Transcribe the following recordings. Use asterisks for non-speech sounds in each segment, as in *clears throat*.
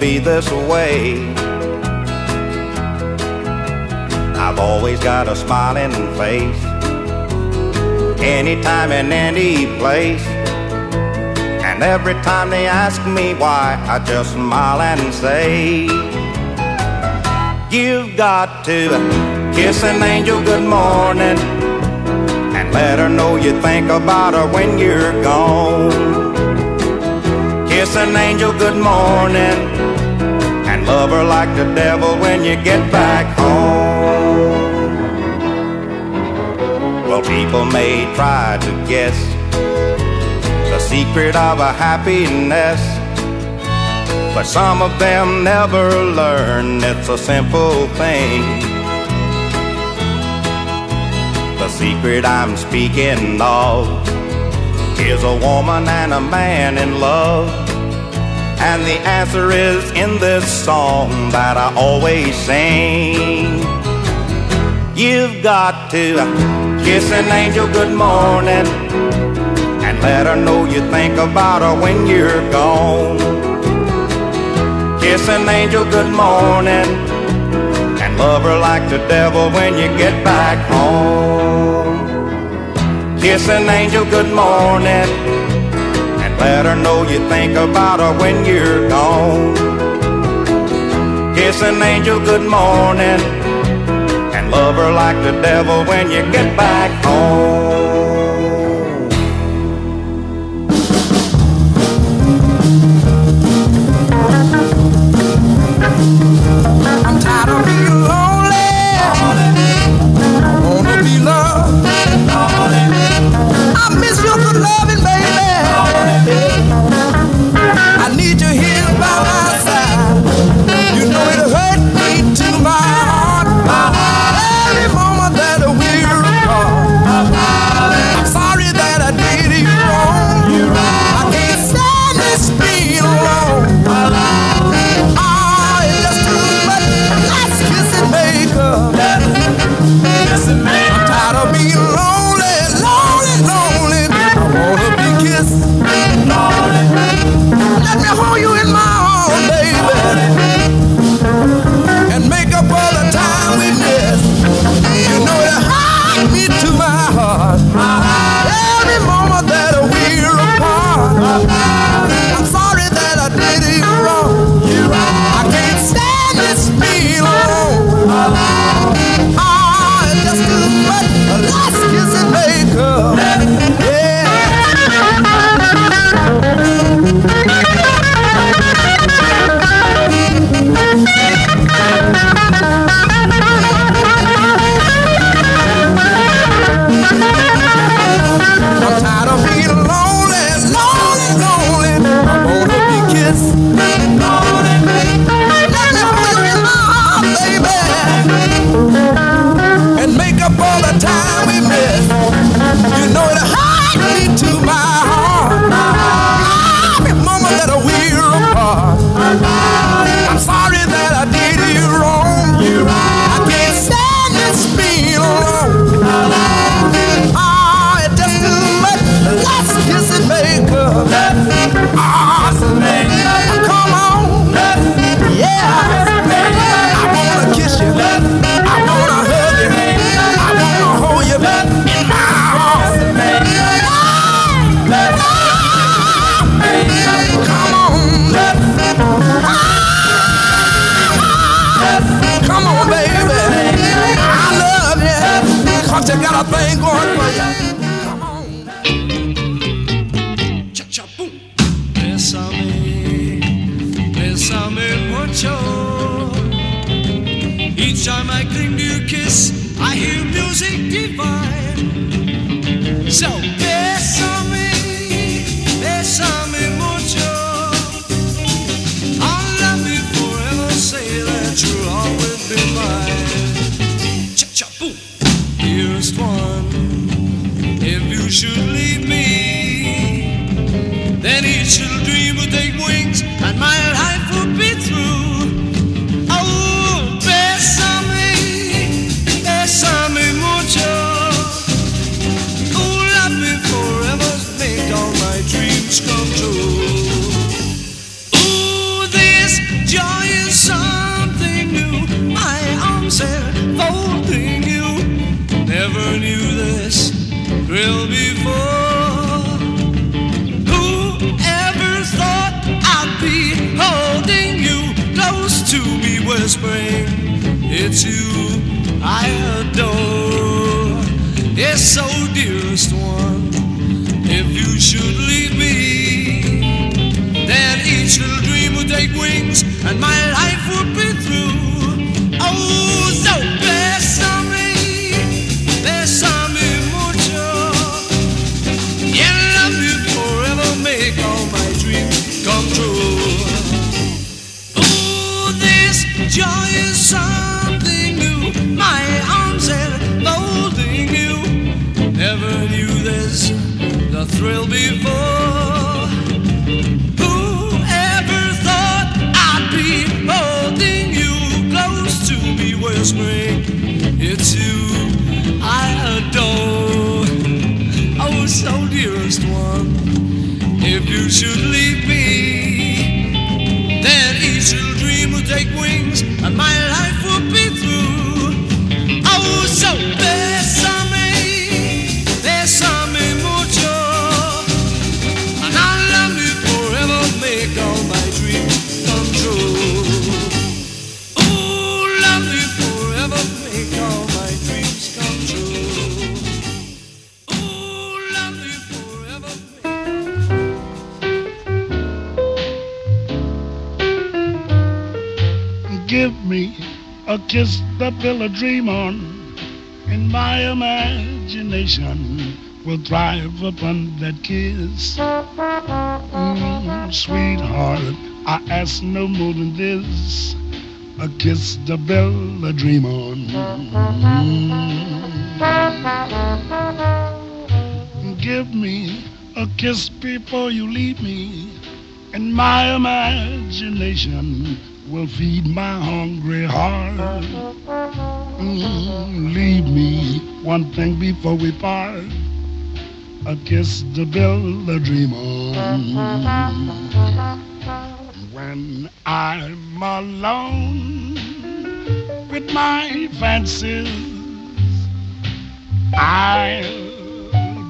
be this way. I've always got a smiling face, anytime and any place. And every time they ask me why, I just smile and say, You've got to kiss an angel good morning and let her know you think about her when you're gone kiss an angel good morning love her like the devil when you get back home. Well, people may try to guess the secret of a happiness, but some of them never learn it's a simple thing. The secret I'm speaking of is a woman and a man in love and the answer is in this song that I always sing. You've got to kiss an angel good morning and let her know you think about her when you're gone. Kiss an angel good morning and love her like the devil when you get back home. Kiss an angel good morning let her know you think about her when you're gone. Kiss an angel good morning and love her like the devil when you get back home. fill a dream on and my imagination will thrive upon that kiss. Mm, sweetheart, I ask no more than this. A kiss to build a dream on. Mm. Give me a kiss before you leave me, and my imagination will feed my hungry heart. Mm, leave me one thing before we part. A kiss to build a dream on. When I'm alone with my fancies, I'll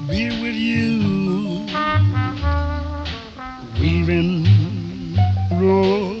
be with you, weaving roads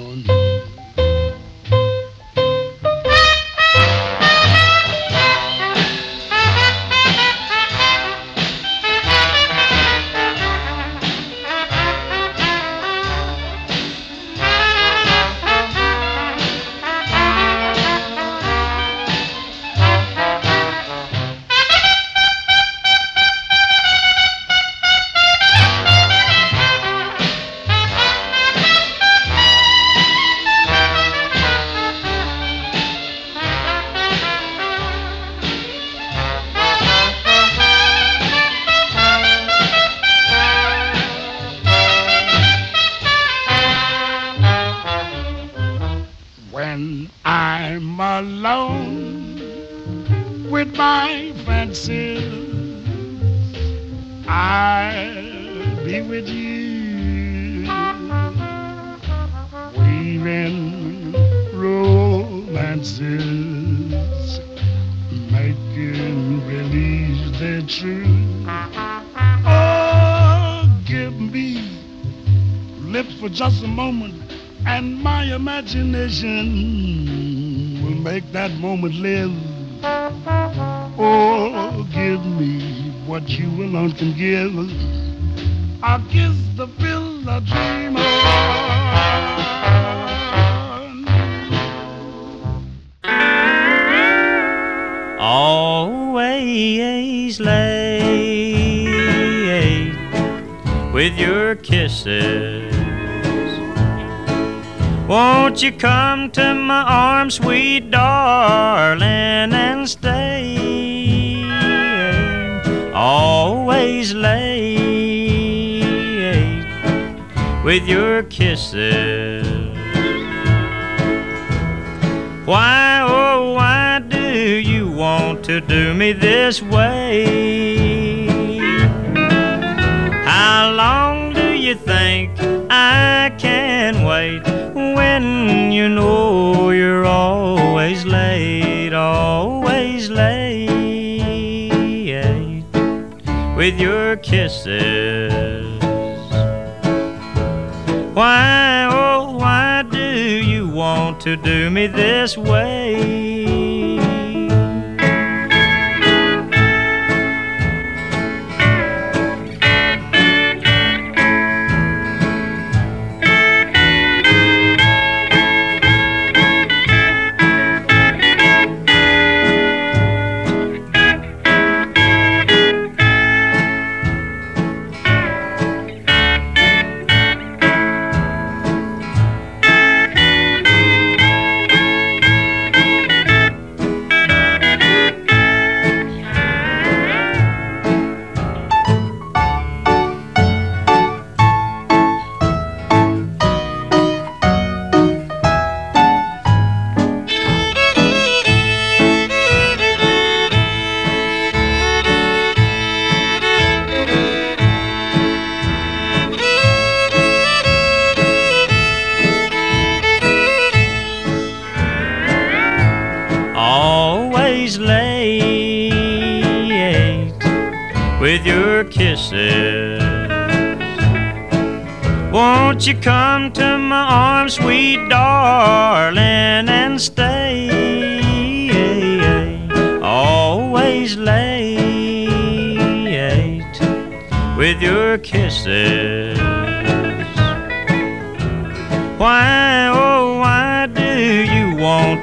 moment live. Oh, give me what you alone can give. I'll kiss the pill I dream on. Always late with your kisses. Won't you come to my arms, sweet darling, with your kisses. Why, oh, why do you want to do me this way? How long do you think I can wait? when you know you're always late, always late with your kisses. Why, oh, why do you want to do me this way?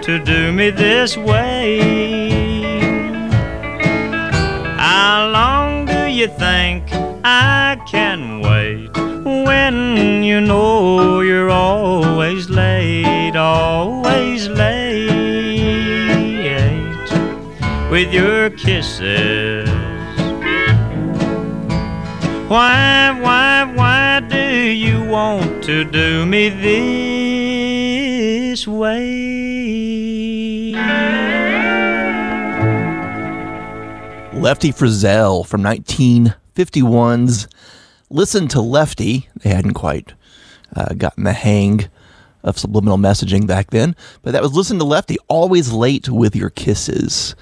To do me this way? How long do you think I can wait when you know you're always late, always late with your kisses? Why, why, why do you want to do me this way? Lefty Frizzell from 1951's Listen to Lefty. They hadn't quite uh, gotten the hang of subliminal messaging back then, but that was Listen to Lefty, always late with your kisses.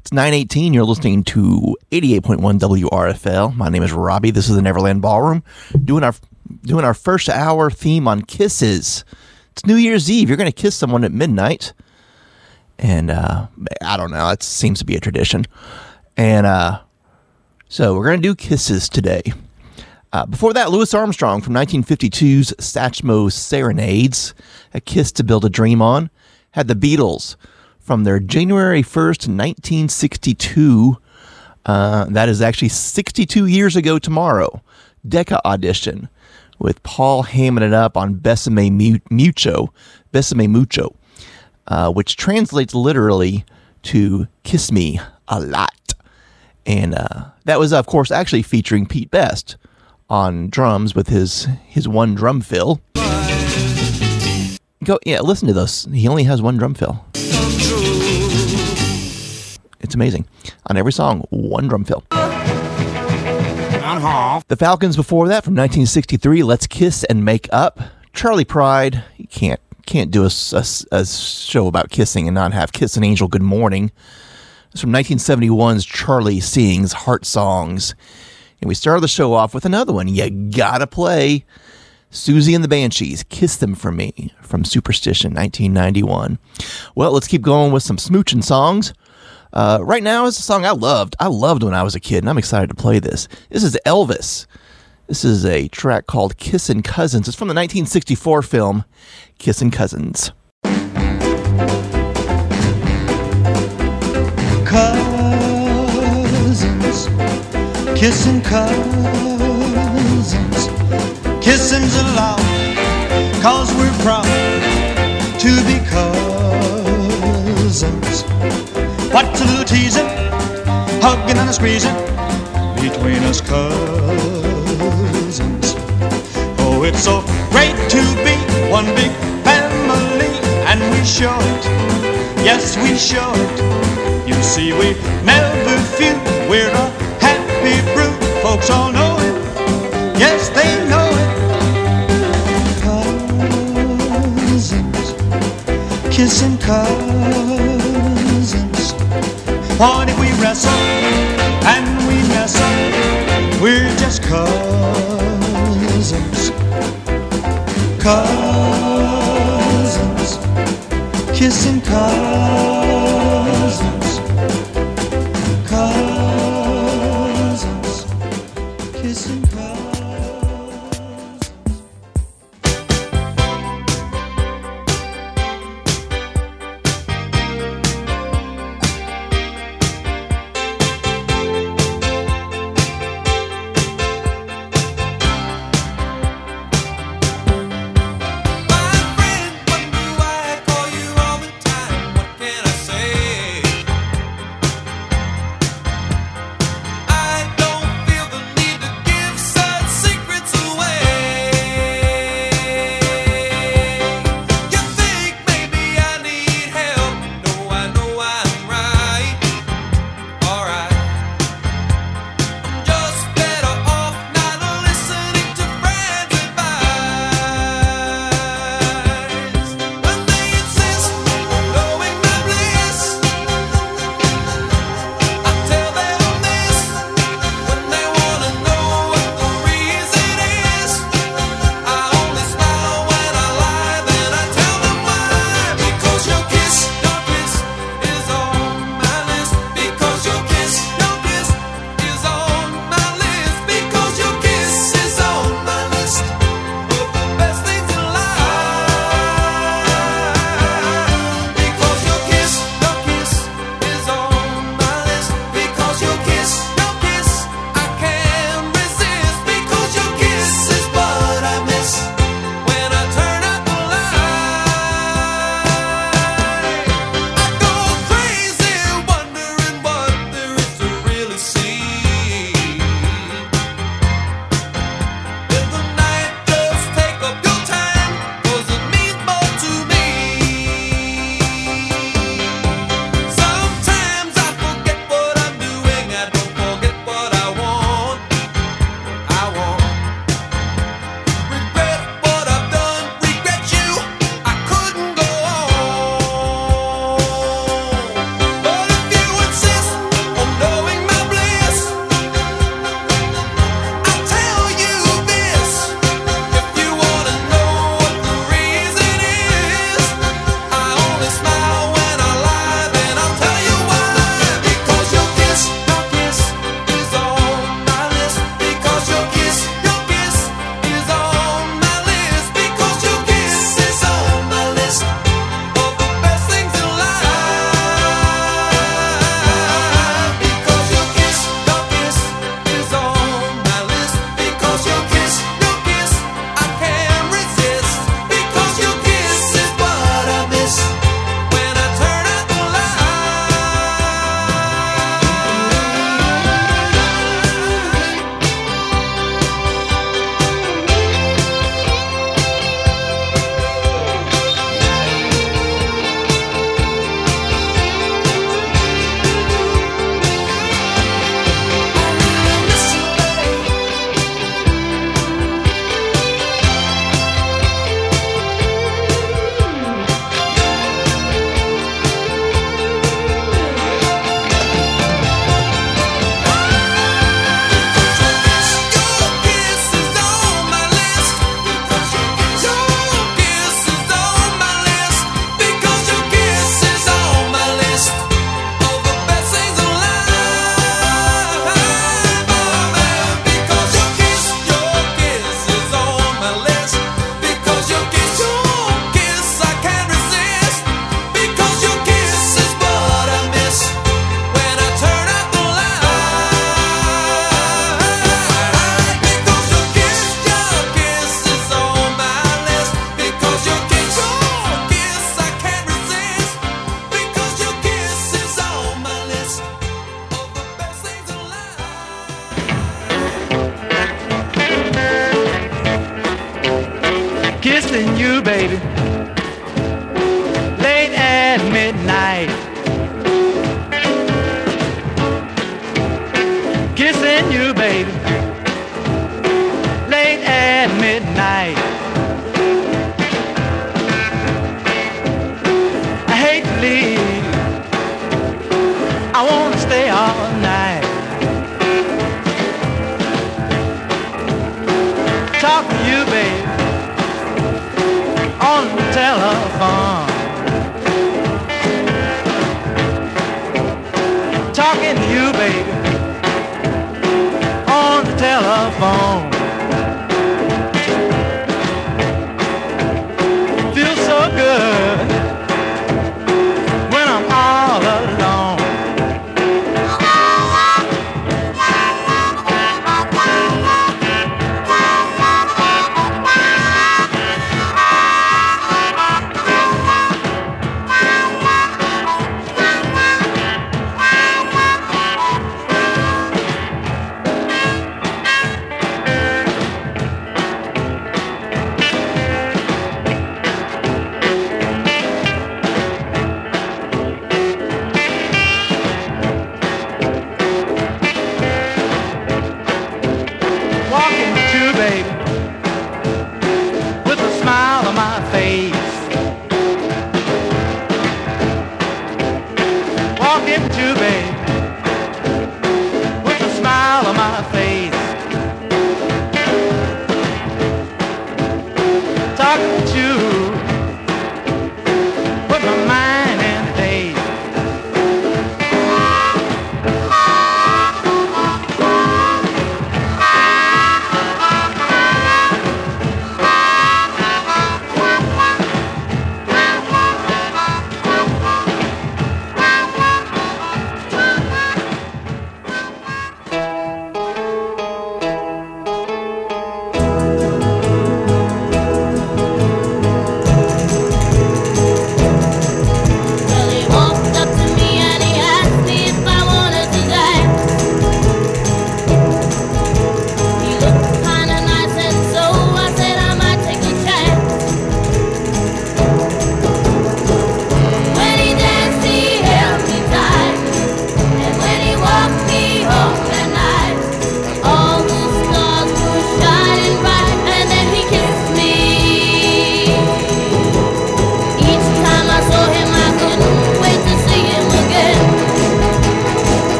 It's 918. You're listening to 88.1 WRFL. My name is Robbie. This is the Neverland Ballroom. Doing our doing our first hour theme on kisses. It's New Year's Eve. You're going to kiss someone at midnight. And uh, I don't know. It seems to be a tradition. And uh, so we're going to do kisses today. Uh, before that, Louis Armstrong from 1952's Satchmo Serenades, A Kiss to Build a Dream On, had the Beatles from their January 1st, 1962. Uh, that is actually 62 years ago tomorrow. Decca audition with Paul hamming it up on Besame Mucho, Besame Mucho, uh, which translates literally to Kiss Me a Lot. And uh, that was, of course, actually featuring Pete Best on drums with his his one drum fill. Go, yeah, listen to this. He only has one drum fill. It's amazing. On every song, one drum fill. I The Falcons before that from 1963, Let's Kiss and Make Up. Charley Pride, you can't can't do a, a, a show about kissing and not have Kiss an Angel Good Morning. It's from 1971's Charlie Sings Heart Songs. And we started the show off with another one. You gotta play Siouxsie and the Banshees, Kiss Them For Me from Superstition 1991. Well, let's keep going with some smooching songs. Uh, right now is a song I loved. I loved when I was a kid, and I'm excited to play this. This is Elvis. This is a track called Kissin' Cousins. It's from the 1964 film Kissin' Cousins. Cousins, kissing cousins, kissing's allowed, cause we're proud to be cousins. What's a little teasing, hugging and a squeezing between us cousins? Oh, it's so great to be one big family, and we show it. Yes, we show it. You see, we never feud. We're a happy brew. Folks all know it. Yes, they know it. Cousins, kissing cousins. What if we wrestle and we mess up? We're just cousins. Cousins, kissing cousins.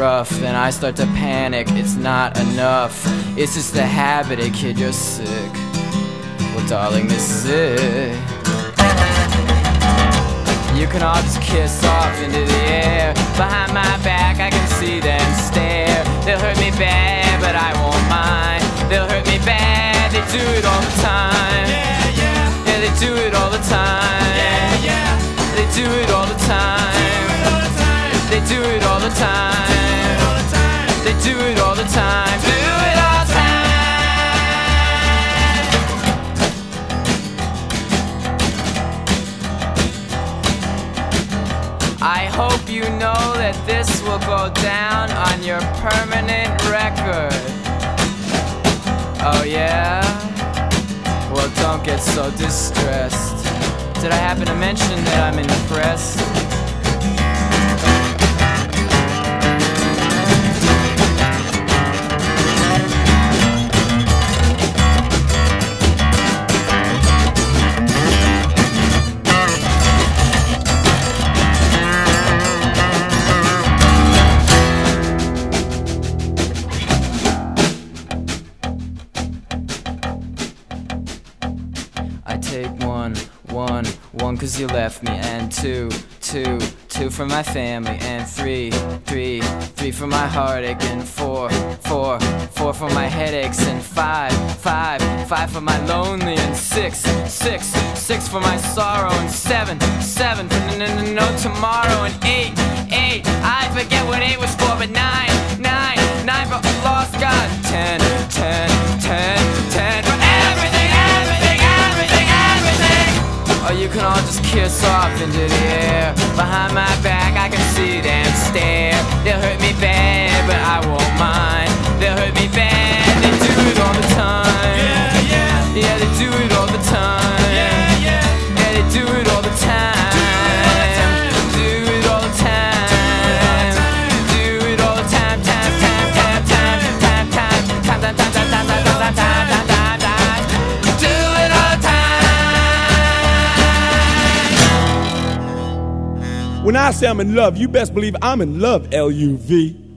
Rough, then I start to panic. It's not enough. It's just a habit, eh, kid, you're sick. Well, darling, this is it. You can all just kiss off into the air. Behind my back, I can see them stare. They'll hurt me bad, but I won't mind. They'll hurt me bad, they do it all the time. Yeah, yeah. Yeah, they do it all the time. Yeah, yeah. They do it all the time. They do it all the time. They do it all the time. Do it all the time. I hope you know that this will go down on your permanent record. Oh, yeah? Well, don't get so distressed. Did I happen to mention that I'm impressed? Cause you left me And two, two, two for my family And three, three, three for my heartache And four, four, four for my headaches And five, five, five for my lonely And six, six, six for my sorrow And seven, seven for n- n- n- no tomorrow And eight, eight, I forget what eight was for But nine, nine, nine for lost God. Ten, can all just kiss off into the air. Behind my back, I can see them stare. They'll hurt me bad, but I won't mind. They'll hurt me bad, they do it all the time. Yeah, yeah. Yeah, they do it I say I'm in love, you best believe I'm in love, L U V.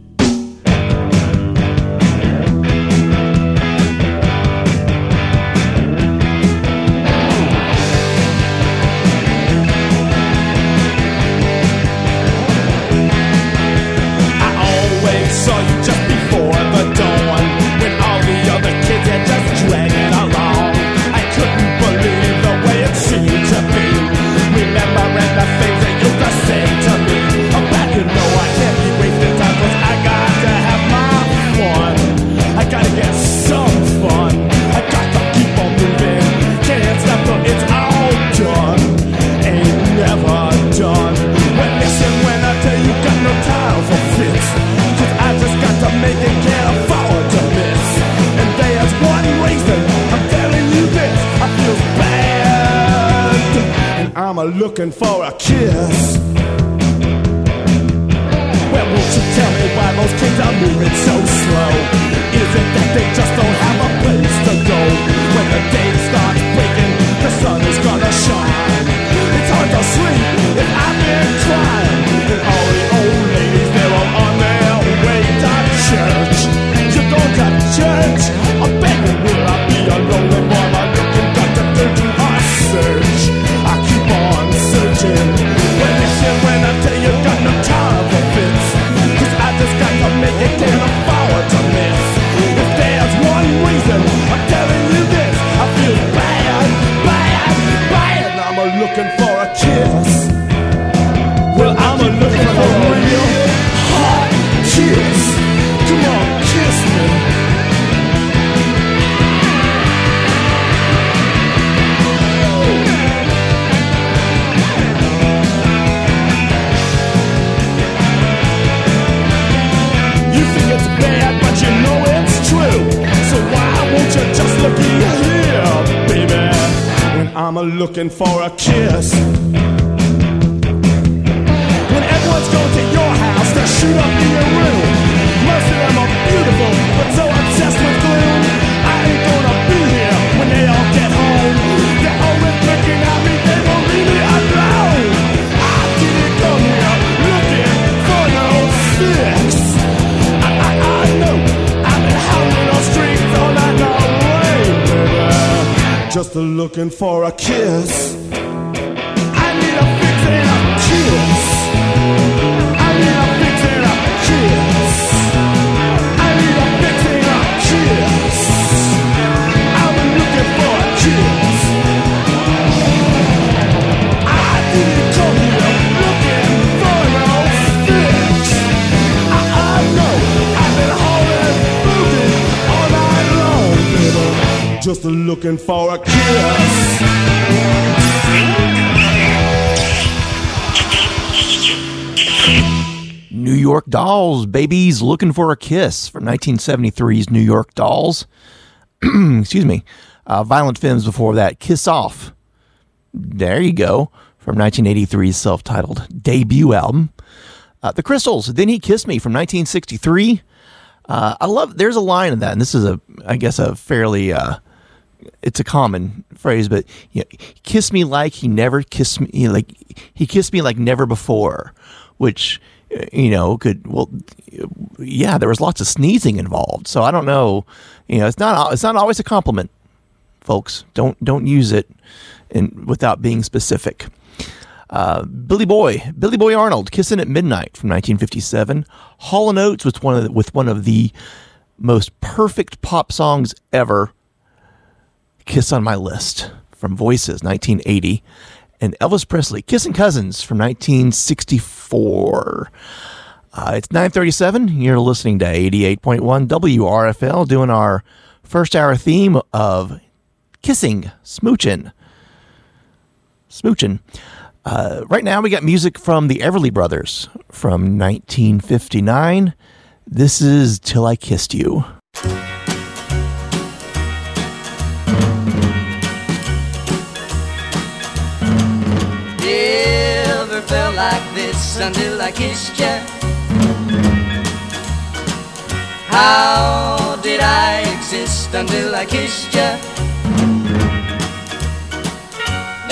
looking for a kiss I'm a looking for a kiss. When everyone's going to your house to shoot up in your room. Just looking for a kiss. I need a fix and a kiss. I need a fix and a kiss. I need a fix and a kiss. I've looking for a kiss. Just looking for a kiss. New York Dolls, babies looking for a kiss from 1973's New York Dolls. *clears throat* Excuse me. Uh, Violent Femmes before that. Kiss Off. There you go. From 1983's self titled debut album. Uh, the Crystals, Then He Kissed Me from 1963. Uh, I love, there's a line in that, and this is a, I guess, a fairly, uh, it's a common phrase, but you know, kiss me like he never kissed me, like he kissed me like never before, which, uh, you know, could, well, yeah, there was lots of sneezing involved. So I don't know, you know, it's not, it's not always a compliment, folks. Don't, don't use it in, without being specific. Uh, Billy Boy, Billy Boy Arnold, "Kissing at Midnight" from 1957. Hall and Oates with one of the, with one of the most perfect pop songs ever. "Kiss on My List" from Voices, 1980, and Elvis Presley, "Kissing Cousins" from 1964. Uh, it's 9:37. You're listening to 88.1 WRFL, doing our first hour theme of kissing, smooching, smooching. Uh, right now, we got music from the Everly Brothers from 1959. This is Till I Kissed You. Felt like this until I kissed you. How did I exist until I kissed you?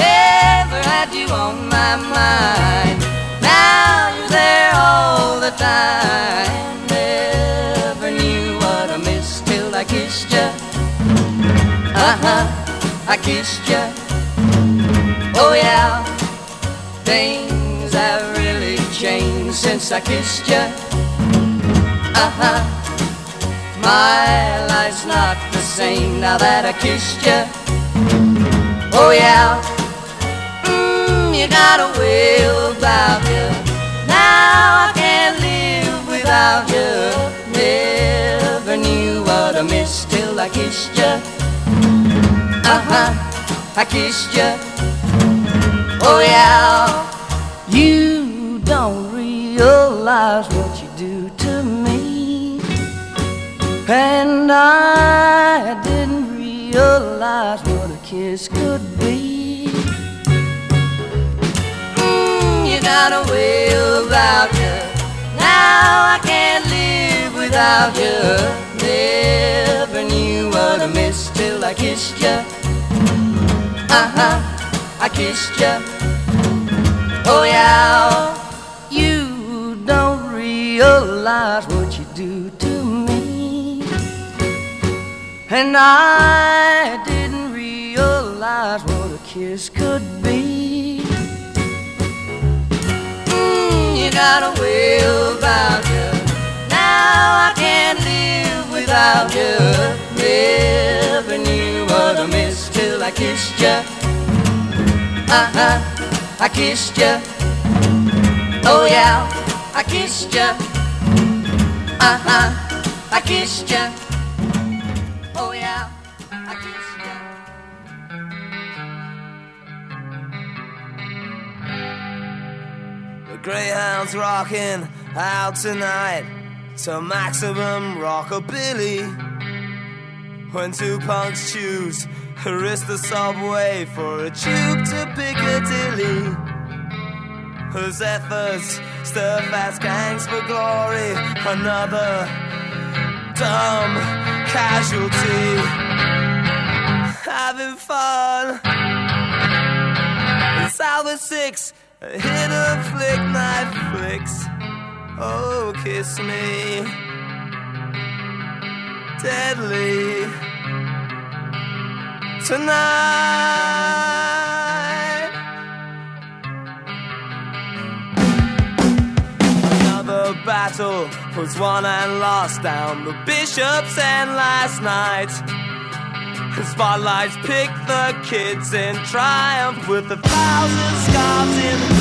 Never had you on my mind. Now you're there all the time. Never knew what I missed till I kissed you. Uh huh, I kissed you. Oh yeah, things since I kissed you. Uh huh, my life's not the same now that I kissed you. Oh yeah, mm, you got a way about you. Now I can't live without you. Never knew what I missed till I kissed you. Uh huh, I kissed you. Oh yeah, you don't realize what you do to me, and I didn't realize what a kiss could be. Mm, you got a way about you. Now I can't live without you. Never knew what I missed till I kissed you. Uh huh. I kissed you. Oh yeah, don't realize what you do to me, and I didn't realize what a kiss could be. Mm, you got a way about you. Now I can't live without you. Never knew what I missed till I kissed you. Uh-huh, I kissed you. Oh yeah, I kissed ya. Uh-huh, I kissed you. Oh yeah, I kissed you. The Greyhound's rocking out tonight to maximum rockabilly. When two punks choose risk the subway for a tube to Piccadilly. Whose efforts stir fast gangs for glory. Another dumb casualty. Having fun. It's Albert Six, a hit of flick knife flicks. Oh, kiss me. Deadly. tonight. Battle was won and lost down the bishop's end last night. The spotlights picked the kids in triumph with a thousand scarves in, in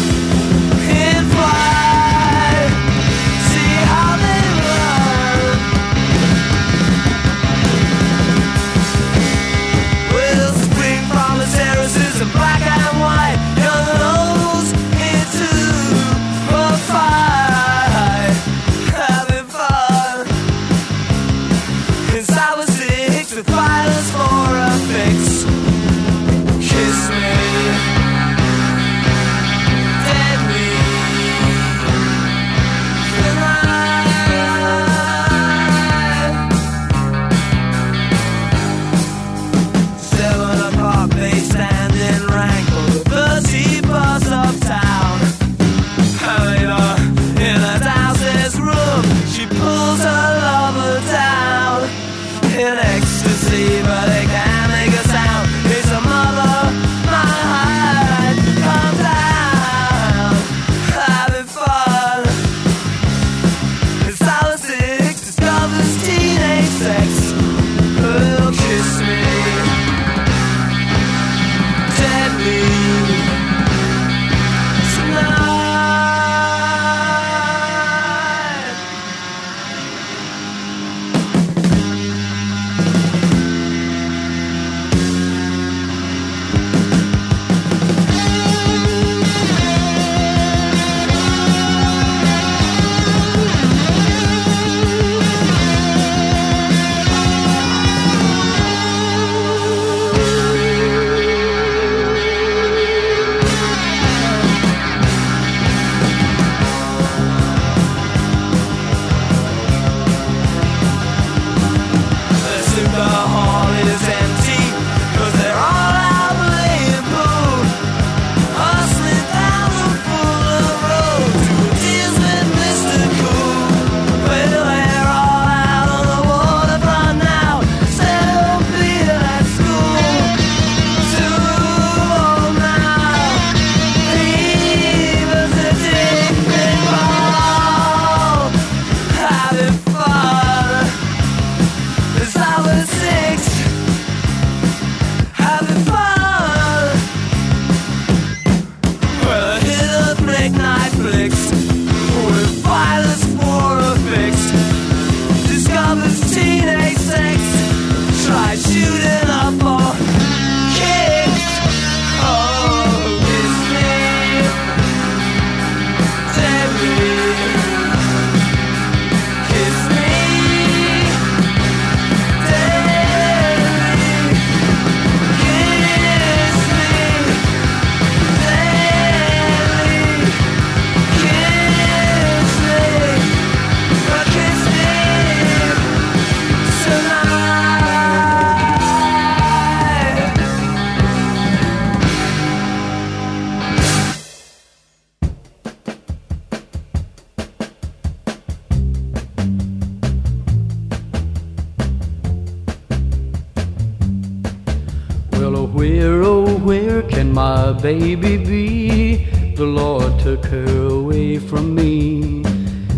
baby be? The Lord took her away from me.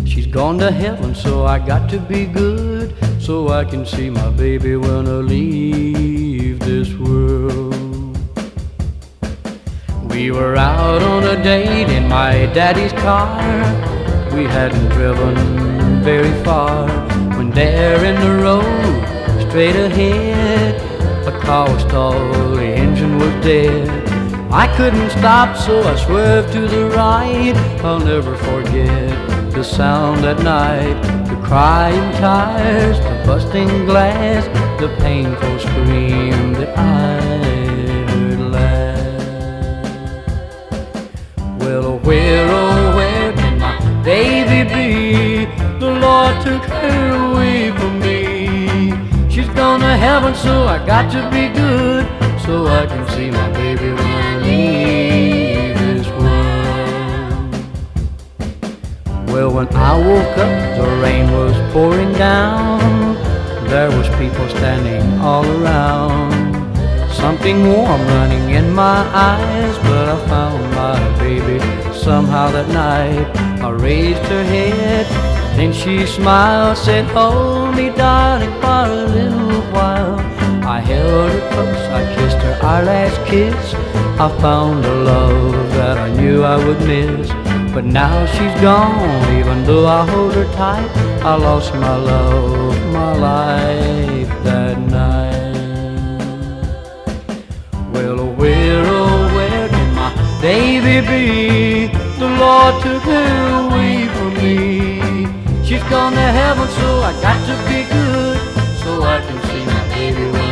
She's gone to heaven, so I got to be good, so I can see my baby when I leave this world. We were out on a date in my daddy's car. We hadn't driven very far when there in the road, straight ahead, a car was stalled, the engine was dead. I couldn't stop, so I swerved to the right. I'll never forget the sound at night, the crying tires, the busting glass, the painful scream that I heard last. Well, oh, where, oh, where can my baby be? The Lord took her away from me. She's gone to heaven, so I got to be good, so I can see my warm running in my eyes, but I found my baby somehow that night. I raised her head, then she smiled, said, Hold me, darling, for a little while. I held her close, I kissed her, our last kiss. I found a love that I knew I would miss. But now she's gone, even though I hold her tight, I lost my love, my life. Baby be, the Lord took her away from me. She's gone to heaven, so I got to be good, so I can see my baby.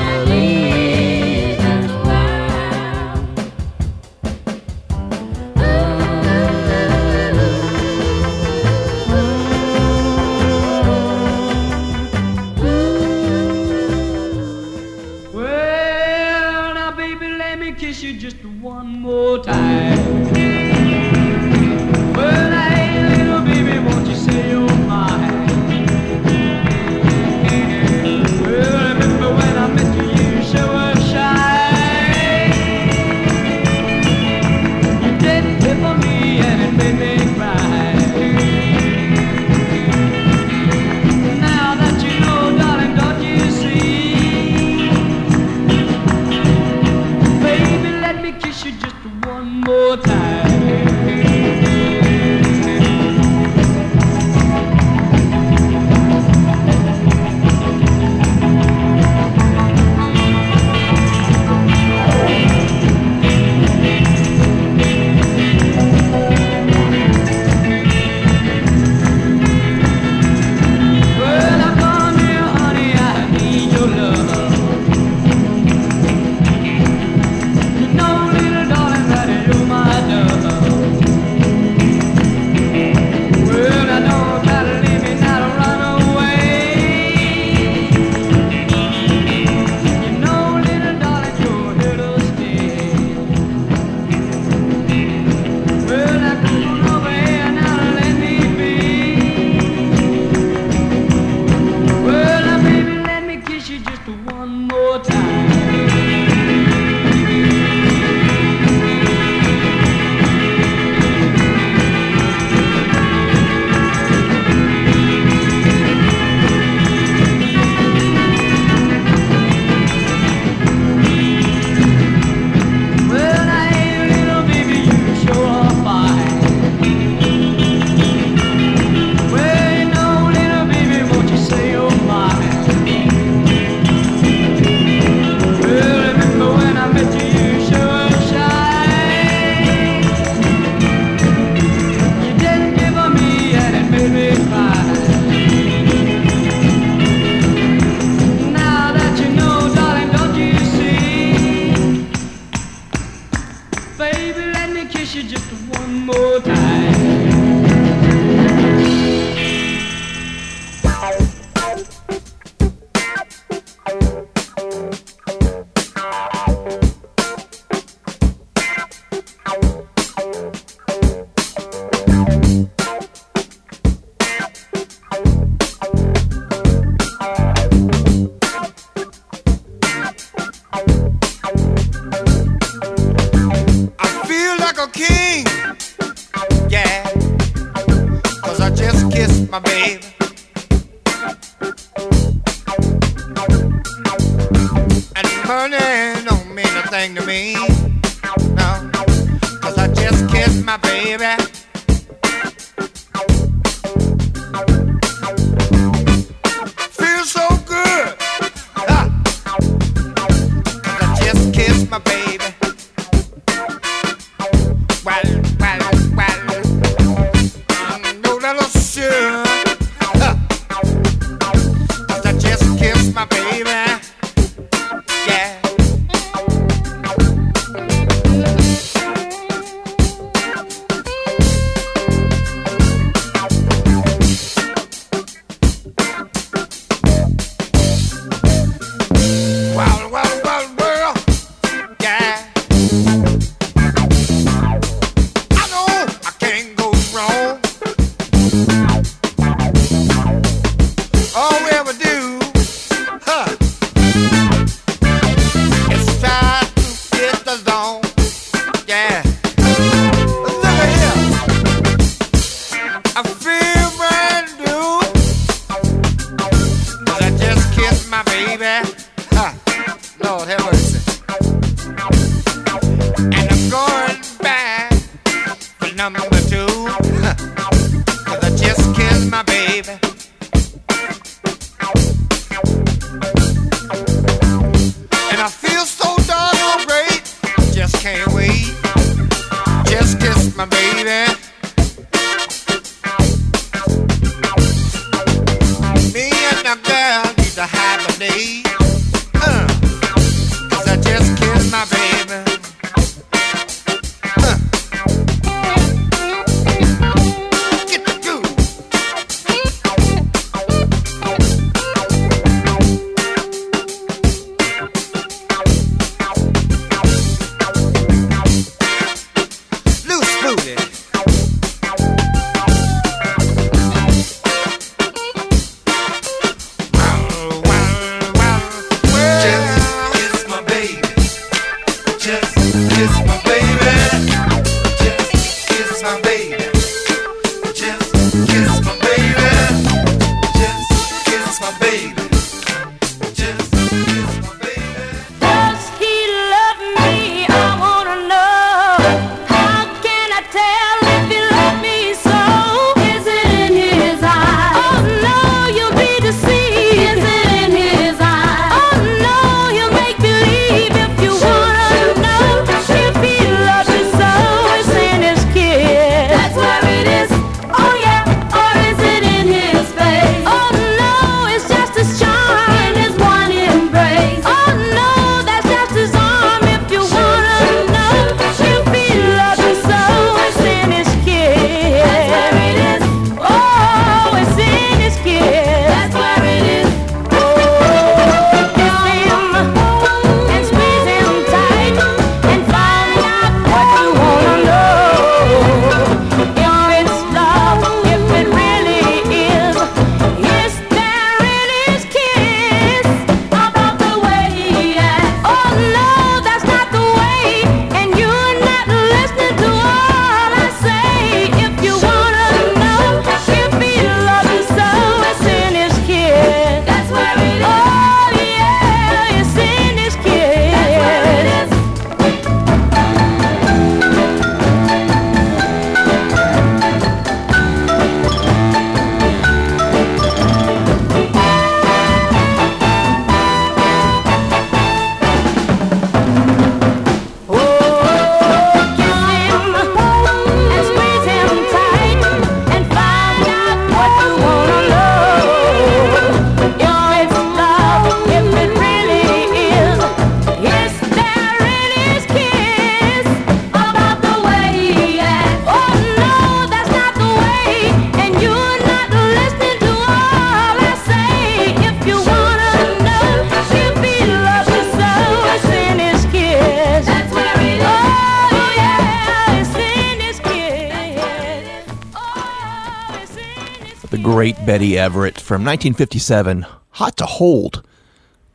from 1957, Hot to Hold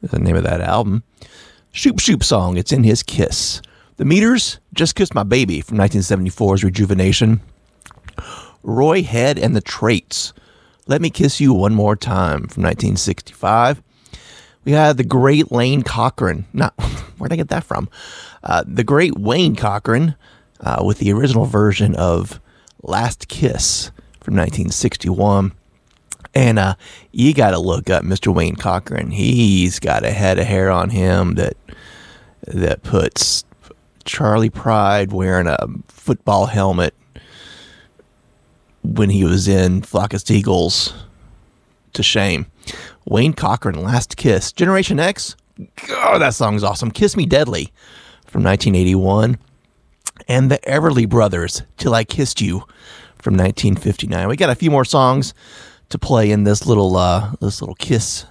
is the name of that album. Shoop Shoop song, it's in his kiss. The Meters, Just Kiss My Baby from 1974's Rejuvenation. Roy Head and the Traits, Let Me Kiss You One More Time from 1965. We had the great Lane Cochran. Not *laughs* where'd I get that from? Uh, the great Wayne Cochran uh, with the original version of Last Kiss from 1961. And uh, you got to look up Mr. Wayne Cochran. He's got a head of hair on him that that puts Charley Pride wearing a football helmet when he was in Flock of Seagulls to shame. Wayne Cochran, Last Kiss, Generation X. Oh, that song's awesome. Kiss Me Deadly from 1981. And the Everly Brothers, Till I Kissed You from 1959. We got a few more songs to play in this little uh, this little kiss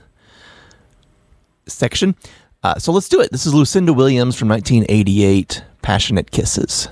section. Uh, so let's do it. This is Lucinda Williams from 1988, Passionate Kisses.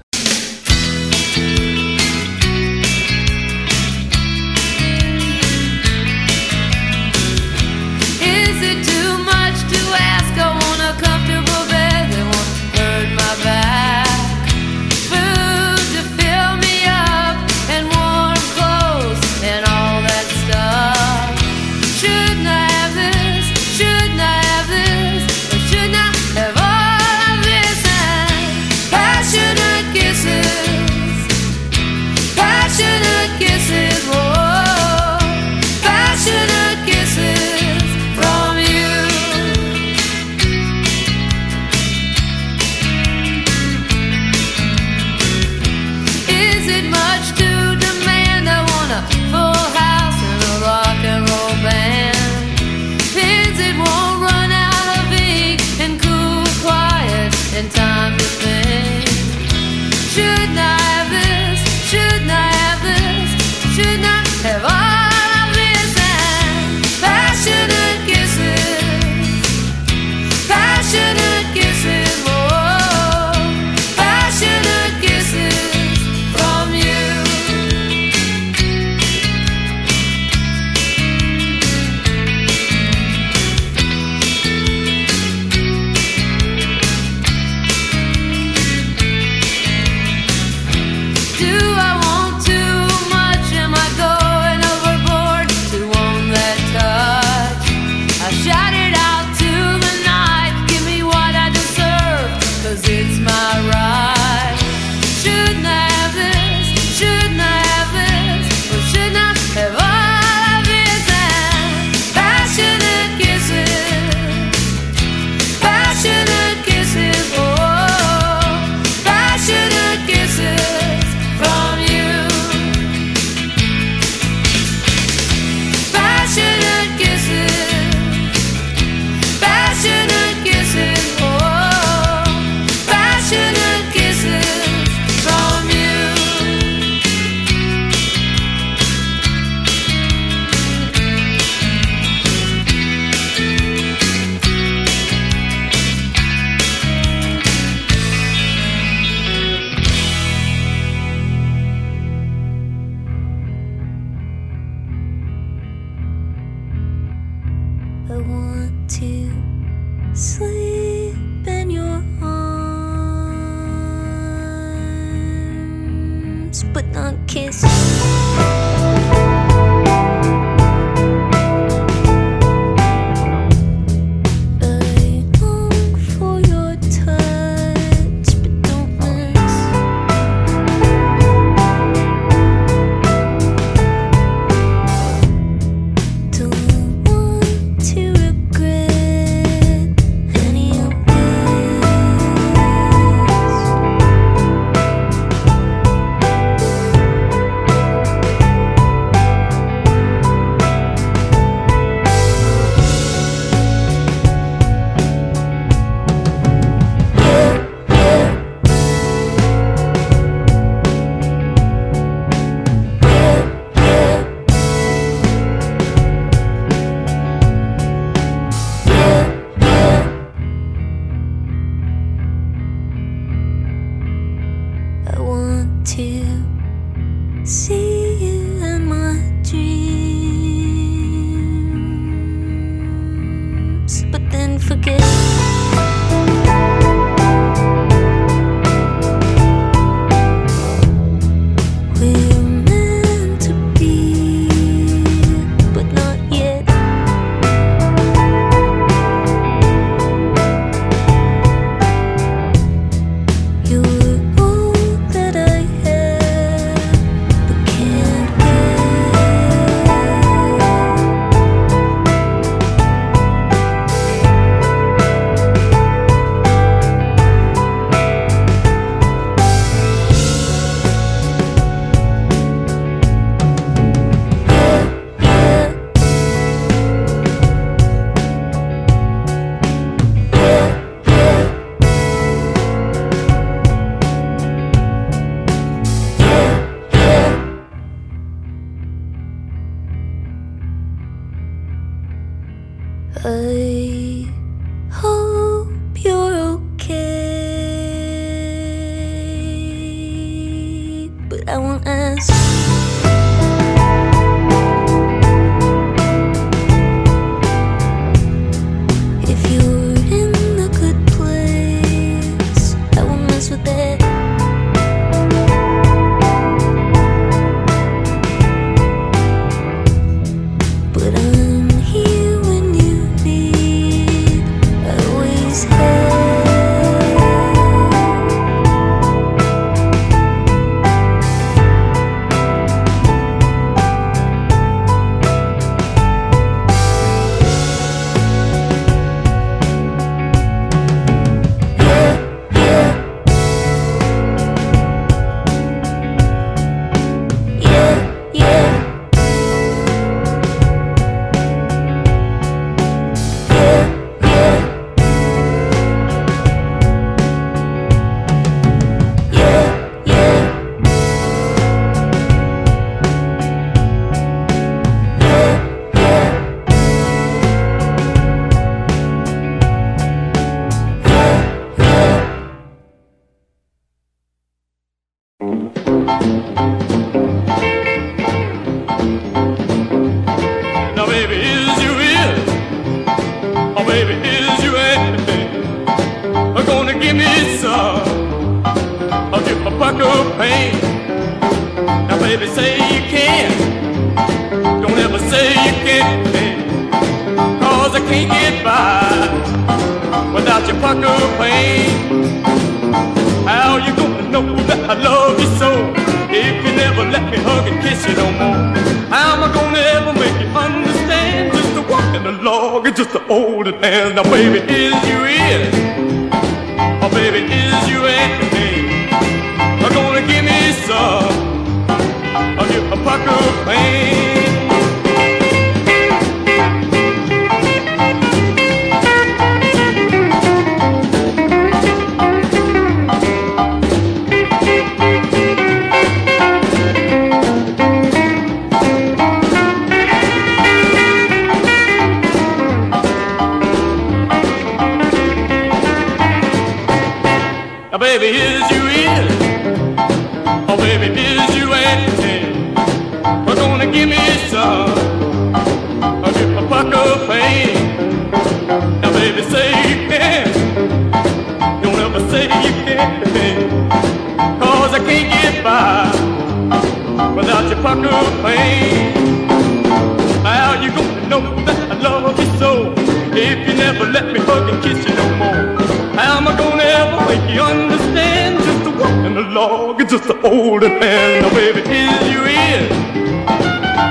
Make you understand just a walking along, just an man? Oh, baby, is you in?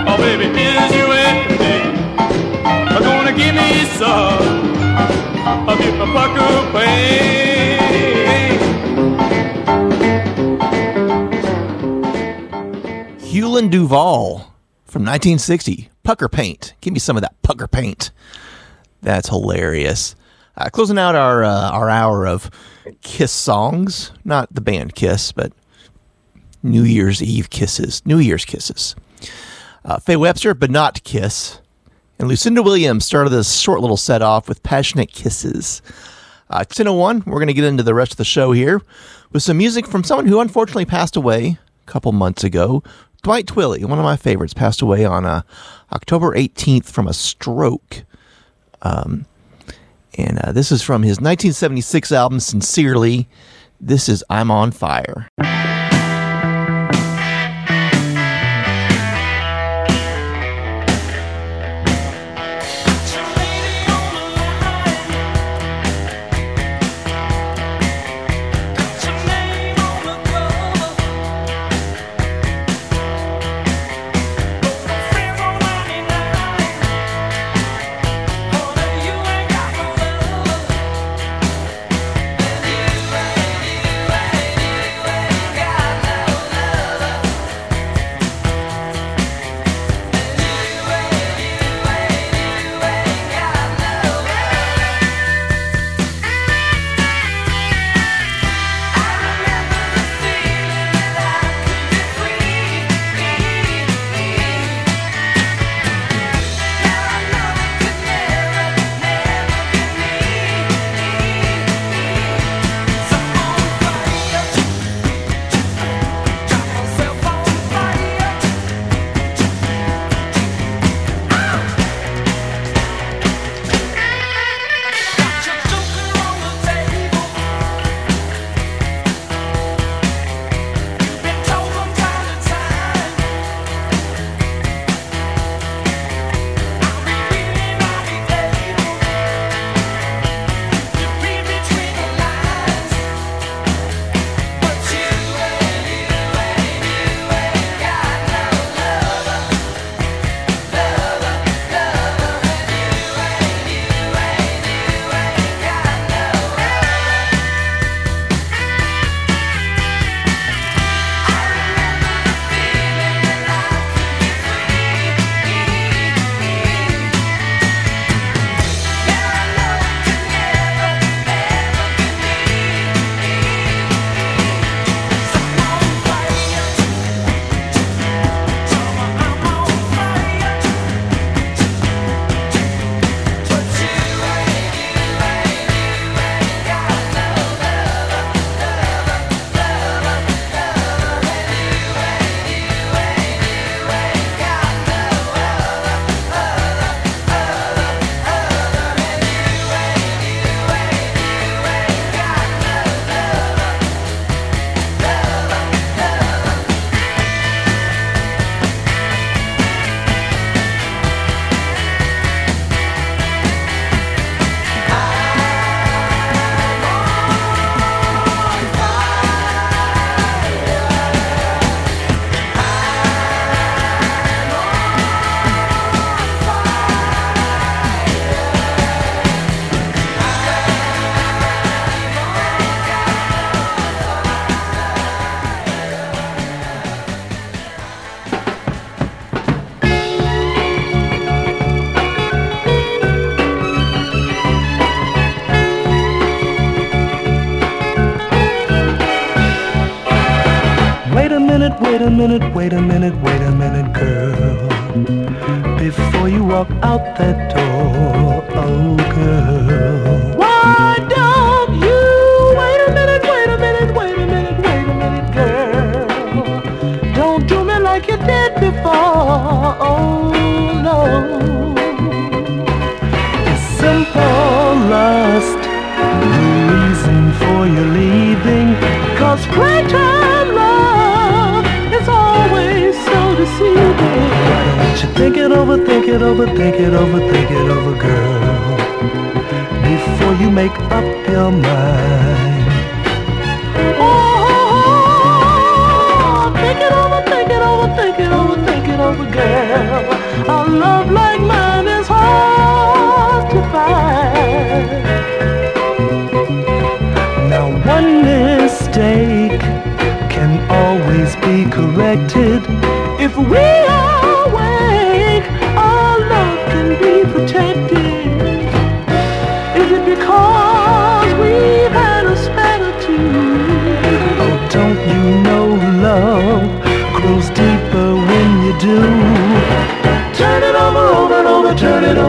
Oh, baby, is you in? I'm gonna give me some pucker. Huelyn Duvall from 1960. Pucker paint. Give me some of that pucker paint. That's hilarious. Uh, closing out our uh, our hour of Kiss songs, not the band Kiss, but New Year's Eve kisses, New Year's kisses. Uh, Faye Webster, but not Kiss, and Lucinda Williams started this short little set off with passionate kisses. Uh, 1001, we're going to get into the rest of the show here with some music from someone who unfortunately passed away a couple months ago. Dwight Twilley, one of my favorites, passed away on uh, October 18th from a stroke. Um, and uh, this is from his 1976 album, Sincerely. This is I'm on Fire.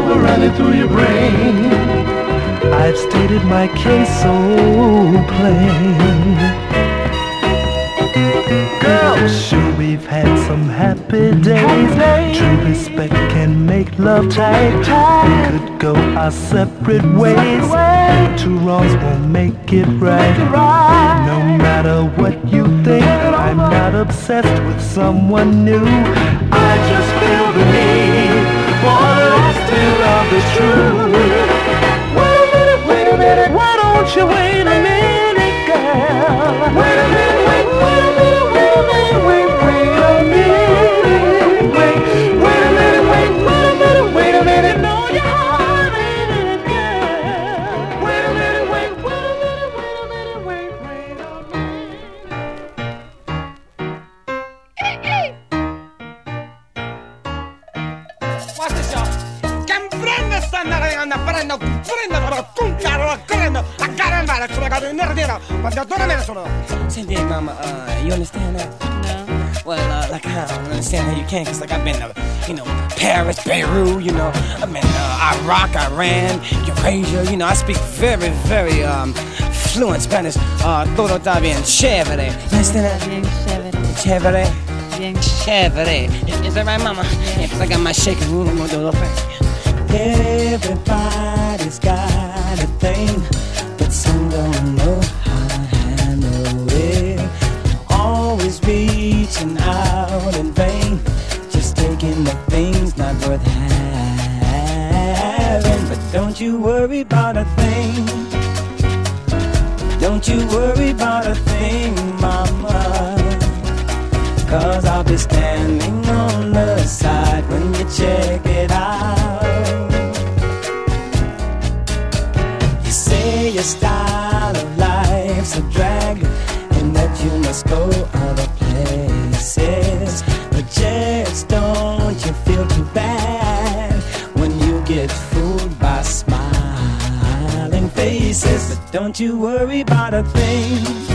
Over, run it through your brain. I've stated my case so plain. Girl, sure we've had some happy days. True respect can make love tight. We could go our separate ways. Two wrongs won't make it right. No matter what you think, I'm not obsessed with someone new. I just feel the need for love is true. Wait a minute, wait a minute, why don't you wait a understand how you can, cause like I've been to, you know, Paris, Beirut, you know, I've been uh, Iraq, Iran, Eurasia, you know, I speak very, very um, fluent Spanish. Uh, todo está bien chévere. You understand that? Bien chévere. Bien chévere. Is, is that right, Mama? Yeah, cause I got my shaking room, I'm gonna do a little thing. Everybody's got a thing, but some don't know how to handle it. Always reaching out you worry about a thing. Don't you worry about a thing.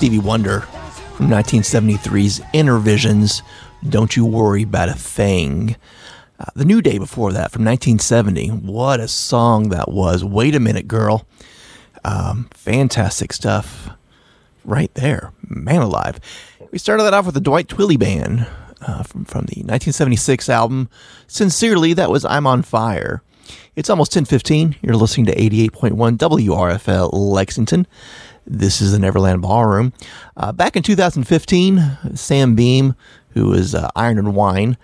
Stevie Wonder from 1973's Innervisions, Don't You Worry About a Thing. Uh, the New Day before that from 1970. What a song that was. Wait a minute, girl. Um, fantastic stuff right there. Man alive. We started that off with the Dwight Twilley Band uh, from, from the 1976 album Sincerely. That was I'm on Fire. It's almost 10:15. You're listening to 88.1 WRFL Lexington. This is the Neverland Ballroom. Uh, back in 2015, Sam Beam, who was uh, Iron and Wine,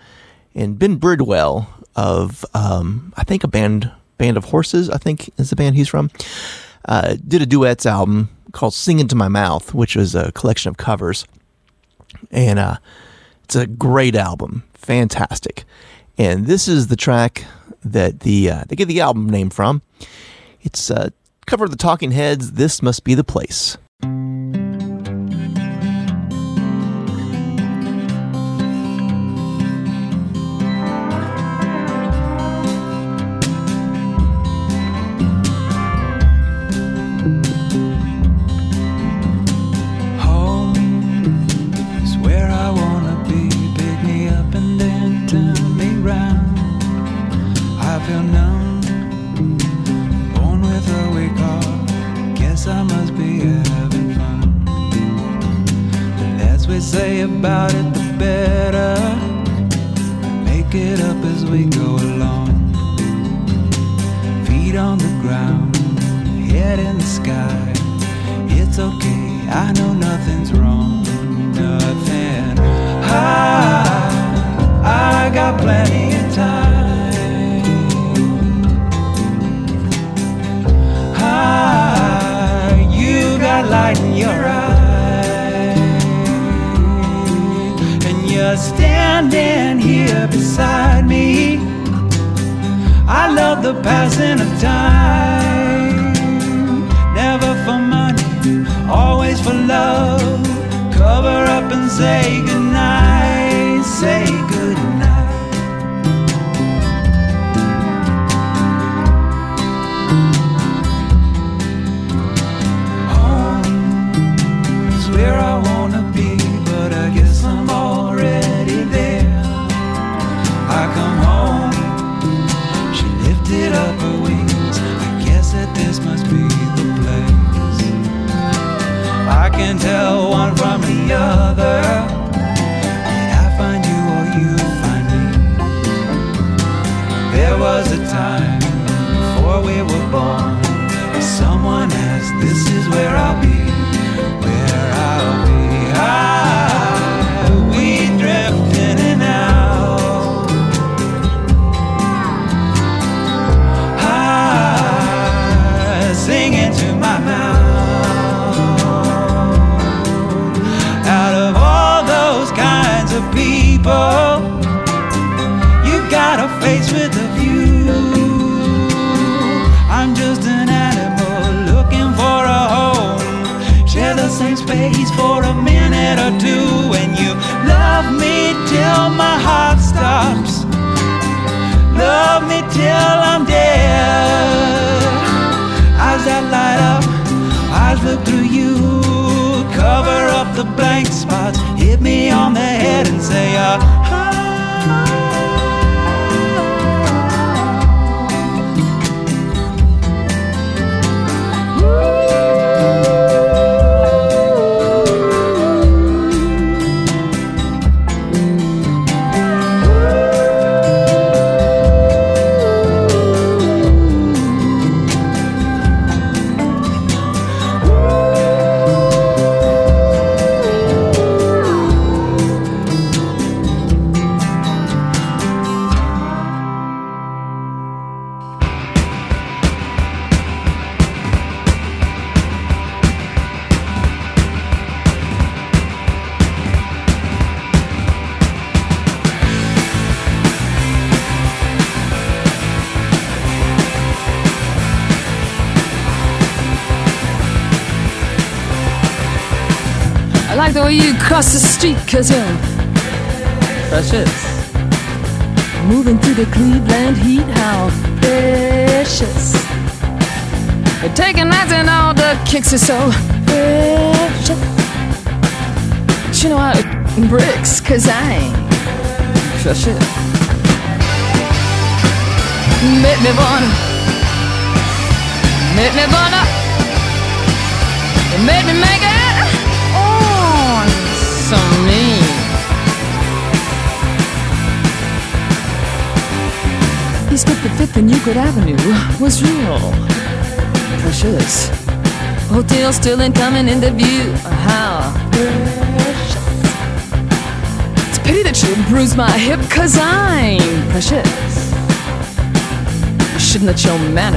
and Ben Bridwell of um, I think a band Band of Horses. I think is the band he's from. Uh, did a duets album called "Sing Into My Mouth," which was a collection of covers, and uh, it's a great album, fantastic. And this is the track that the uh, they get the album name from. It's uh, cover the Talking Heads. This must be the place.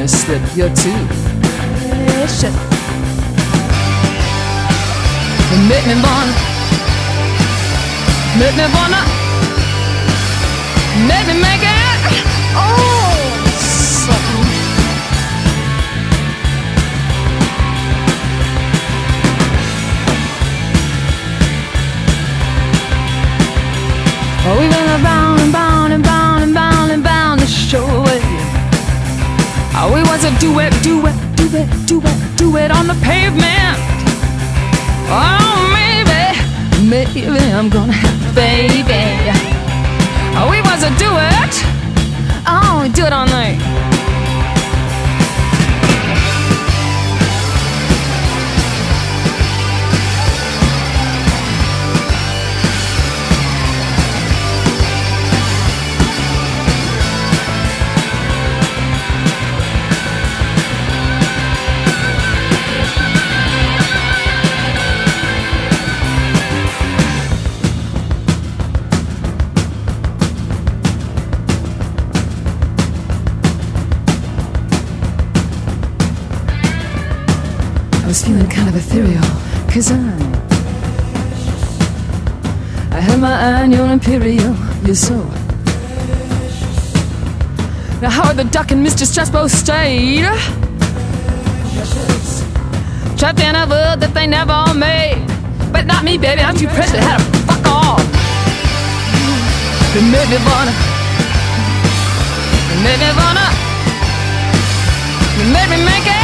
gonna slip your tooth. Delicious. Mit mir wollen. Mit mir wollen. Mit make it. baby, I'm gonna have Mr. Strasbourg stayed. Trapped in a world that they never made. But not me, baby, I'm too precious. How to fuck off? They made me wanna. They made me wanna. They made me make it.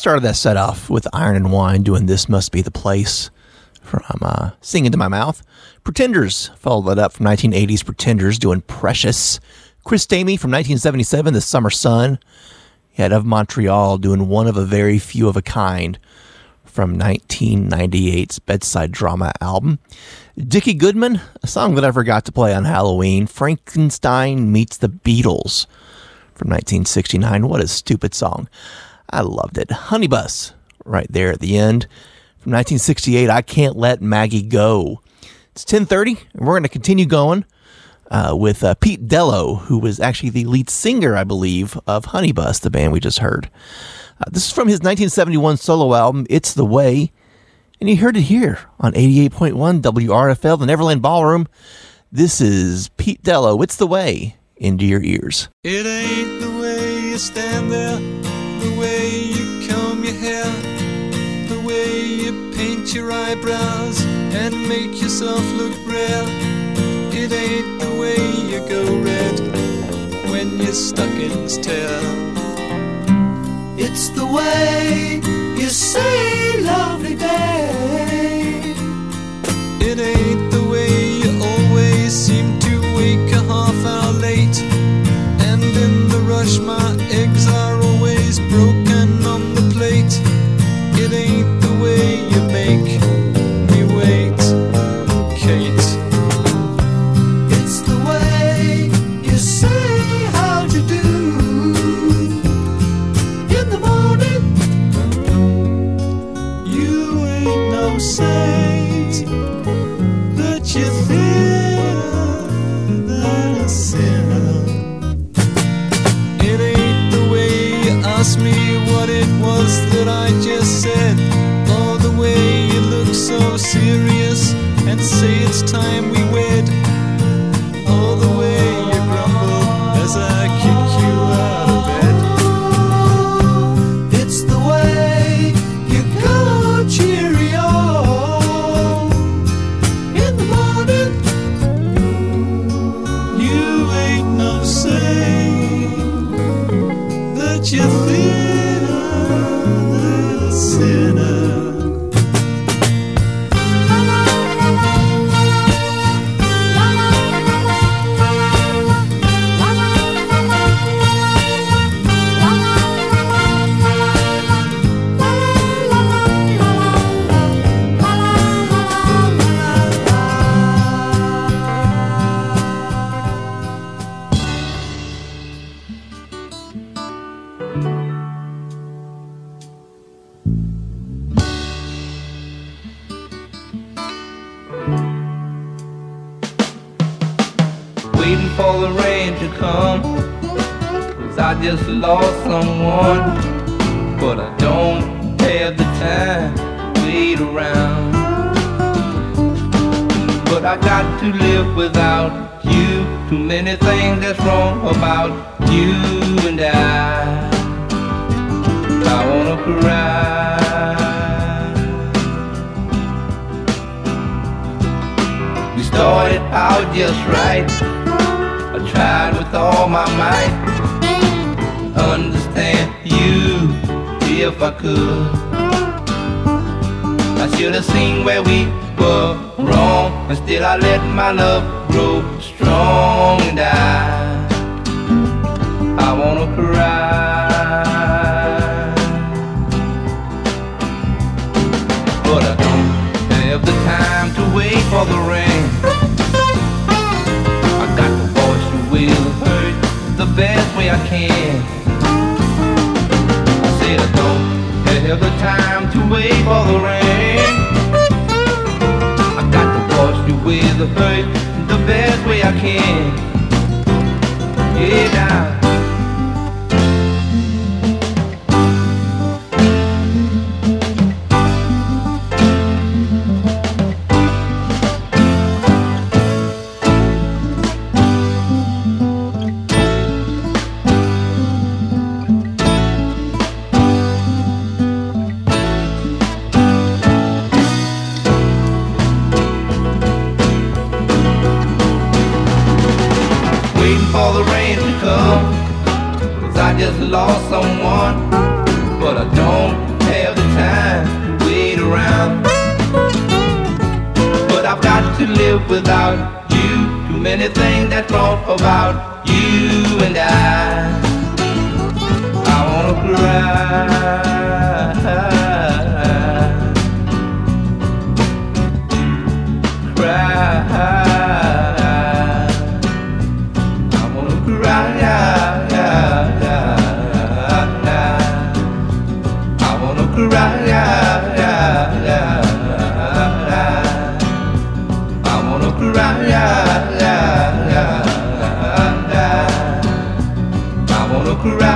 Started that set off with Iron and Wine doing This Must Be the Place from uh, Sing into My Mouth. Pretenders followed that up from 1980s Pretenders doing Precious. Chris Stamey from 1977, The Summer Sun. Head of Montreal doing One of a Very Few of a Kind from 1998's Bedside Drama album. Dickie Goodman, a song that I forgot to play on Halloween, Frankenstein Meets the Beatles from 1969. What a stupid song. I loved it. Honeybus, right there at the end. From 1968, I Can't Let Maggie Go. It's 1030, and we're going to continue going uh, with uh, Pete Dello, who was actually the lead singer, I believe, of Honeybus, the band we just heard. Uh, this is from his 1971 solo album, It's the Way, and you heard it here on 88.1 WRFL, the Neverland Ballroom. This is Pete Dello, It's the Way, into your ears. It ain't the way you stand there, you your eyebrows and make yourself look rare. It ain't the way you go red when your stockings tear. It's the way you say lovely day. It ain't the way you always seem to wake a half hour late. And in the rush, my eggs are always broken what it was that I just said, or the way you look so serious and say it's time we wed, or the way you grumble as I I just lost someone, but I don't have the time to wait around. But I got to live without you. Too many things that's wrong about you and I. I wanna cry. We started out just right. I tried with all my might. if I could. I should have seen where we were wrong, and still I let my love grow strong and die. I wanna cry. never time to wait for the rain. I got to wash with the hurt the best way I can. Yeah, now. look right.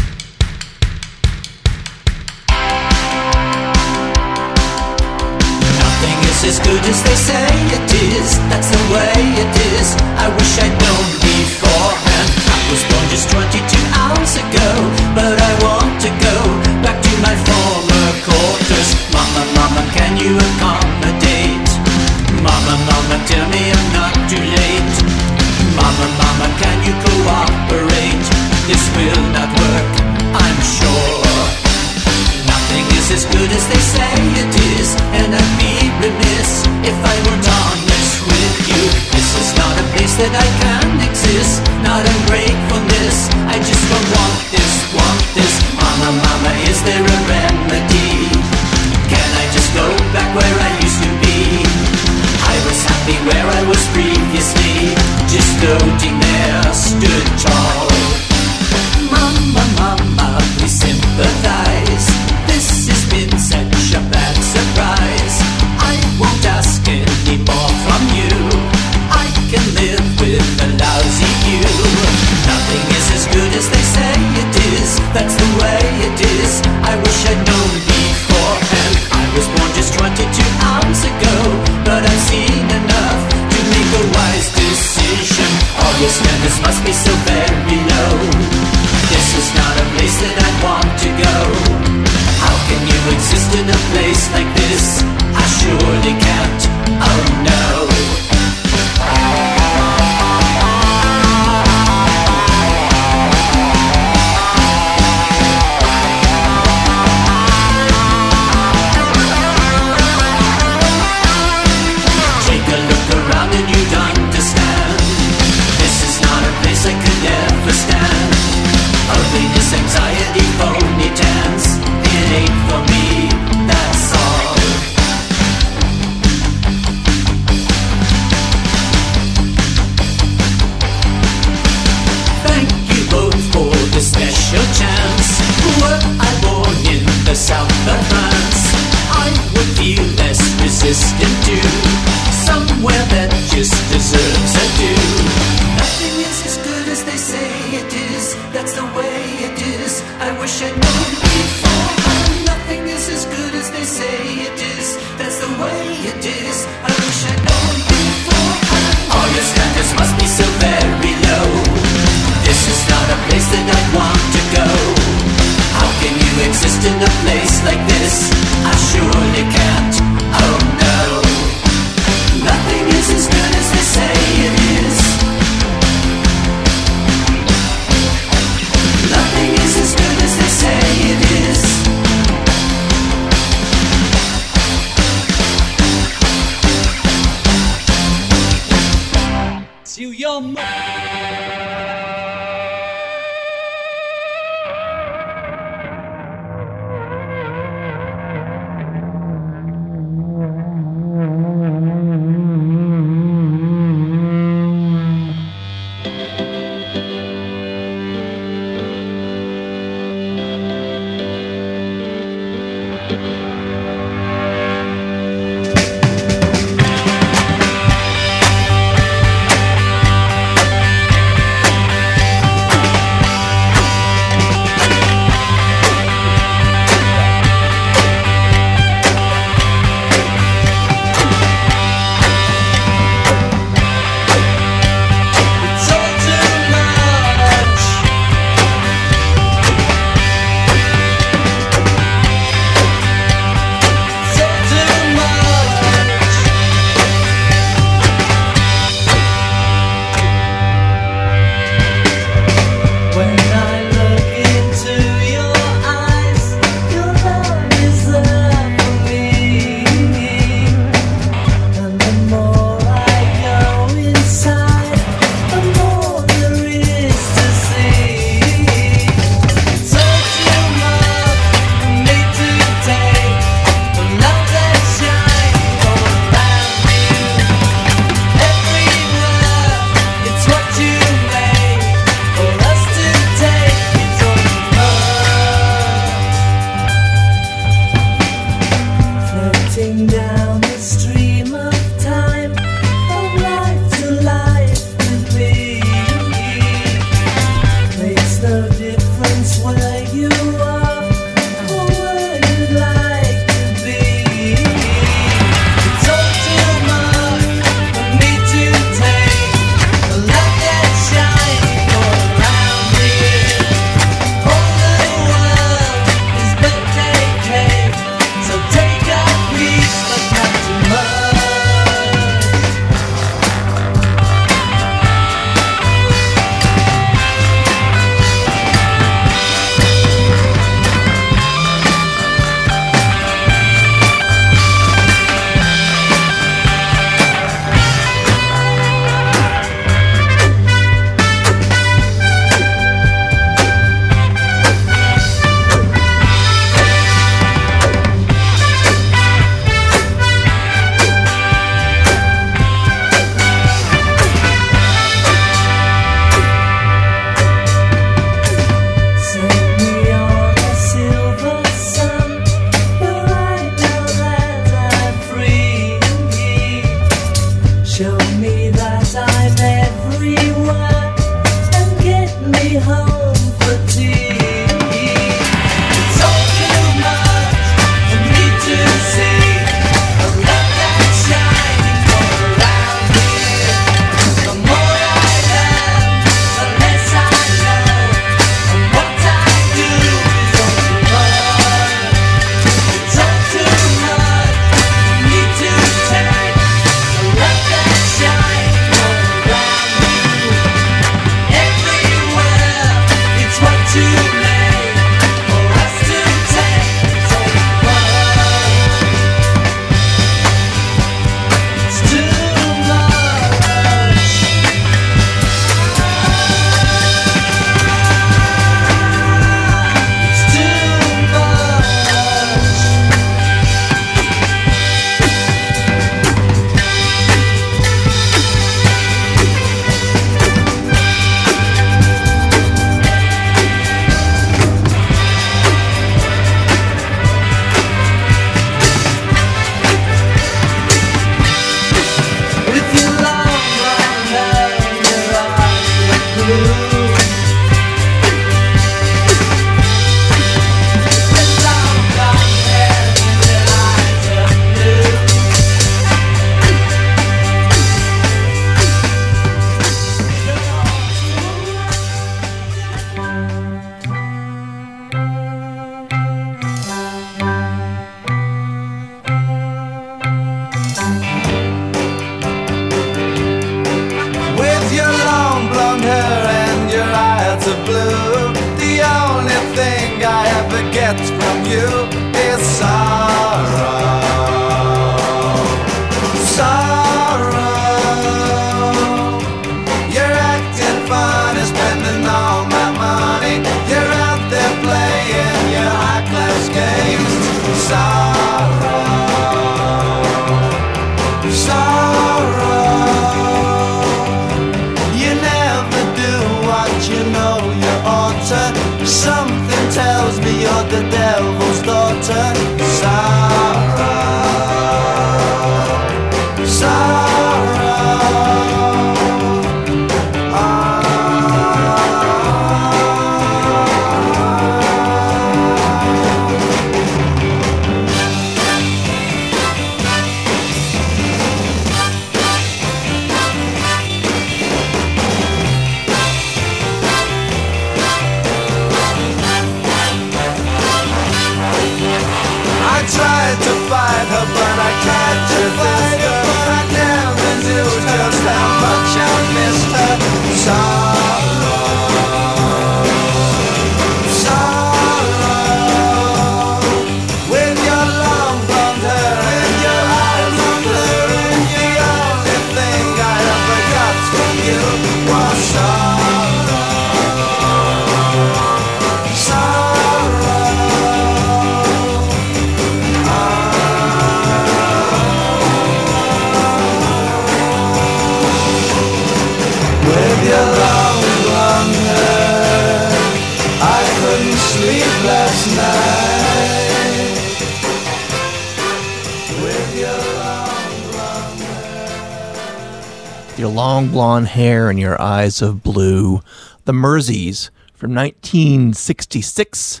Long blonde hair and your eyes of blue. The Merseys from 1966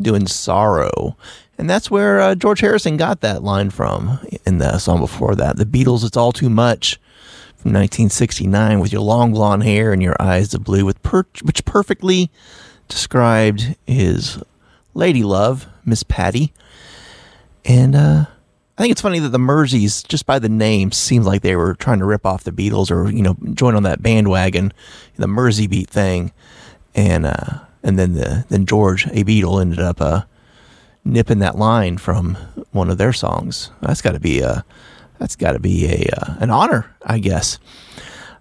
doing Sorrow. And that's where uh, George Harrison got that line from in the song before that. The Beatles, It's All Too Much from 1969 with your long blonde hair and your eyes of blue, with per- which perfectly described his lady love, Miss Pattie. And uh, I think it's funny that the Merseys, just by the name, seems like they were trying to rip off the Beatles or you know join on that bandwagon, the Mersey beat thing, and uh, and then the then George A. Beatle ended up uh, nipping that line from one of their songs. That's got to be a that's got to be a uh, an honor, I guess.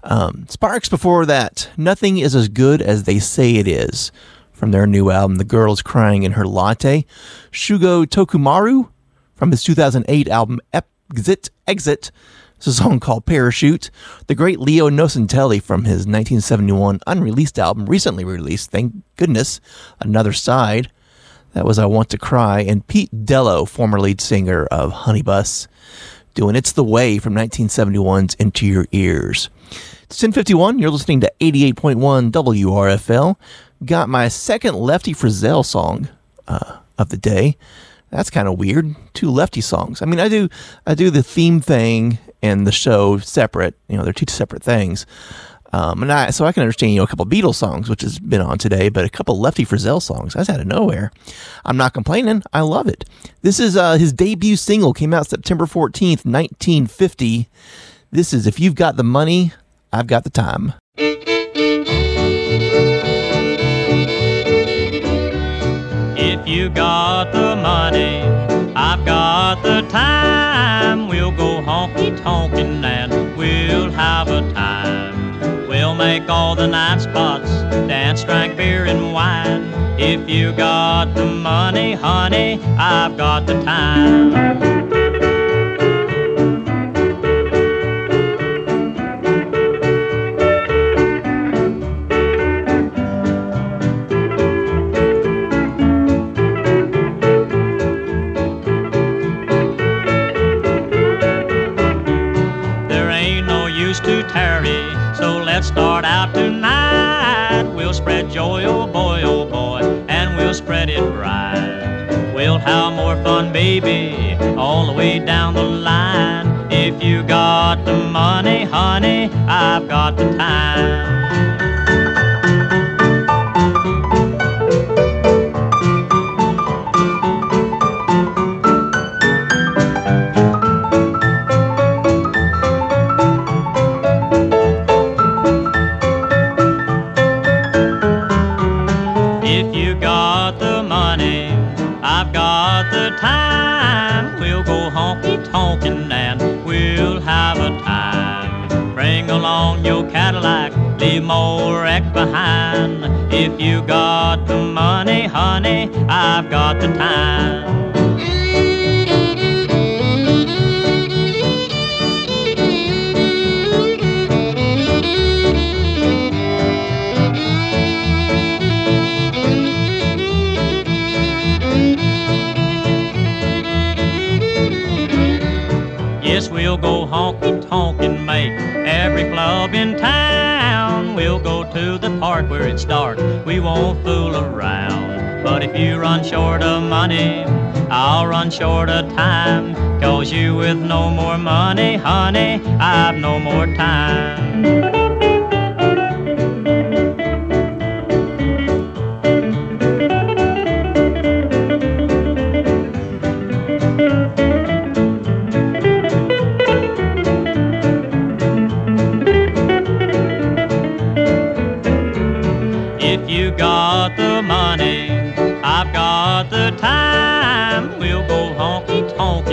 Um, Sparks before that, nothing is as good as they say it is. From their new album, The Girl is Crying in Her Latte. Shugo Tokumaru from his 2008 album Exit Exit. It's a song called Parachute. The great Leo Nocentelli from his 1971 unreleased album, recently released, thank goodness, Another Side. That was I Want to Cry. And Pete Dello, former lead singer of Honeybus, doing It's the Way from 1971's Into Your Ears. It's 1051. You're listening to 88.1 WRFL. Got my second Lefty Frizzell song uh, of the day. That's kind of weird. Two Lefty songs. I mean, I do I do the theme thing and the show separate. You know, they're two separate things. Um, and I, so I can understand, you know, a couple Beatles songs, which has been on today, but a couple Lefty Frizzell songs. That's out of nowhere. I'm not complaining. I love it. This is uh, his debut single, came out September 14th, 1950. This is If You've Got the Money, I've Got the Time. The time. We'll go honky tonkin' and we'll have a time. We'll make all the night spots, dance, drink beer and wine. If you got the money, honey, I've got the time. Right. More fun, baby, all the way down the line. If you got the money, honey, I've got the time. your Cadillac, leave more wreck behind. If you got the money, honey, I've got the time. Yes, we'll go honky tonk and make every club go to the park where it's dark. We won't fool around. But if you run short of money, I'll run short of time. Cause you with no more money, honey, I've no more time.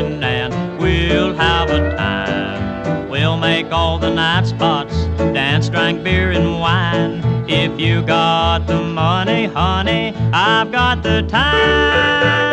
and we'll have a time. We'll make all the night spots, dance, drink beer and wine. If you got the money, honey, I've got the time.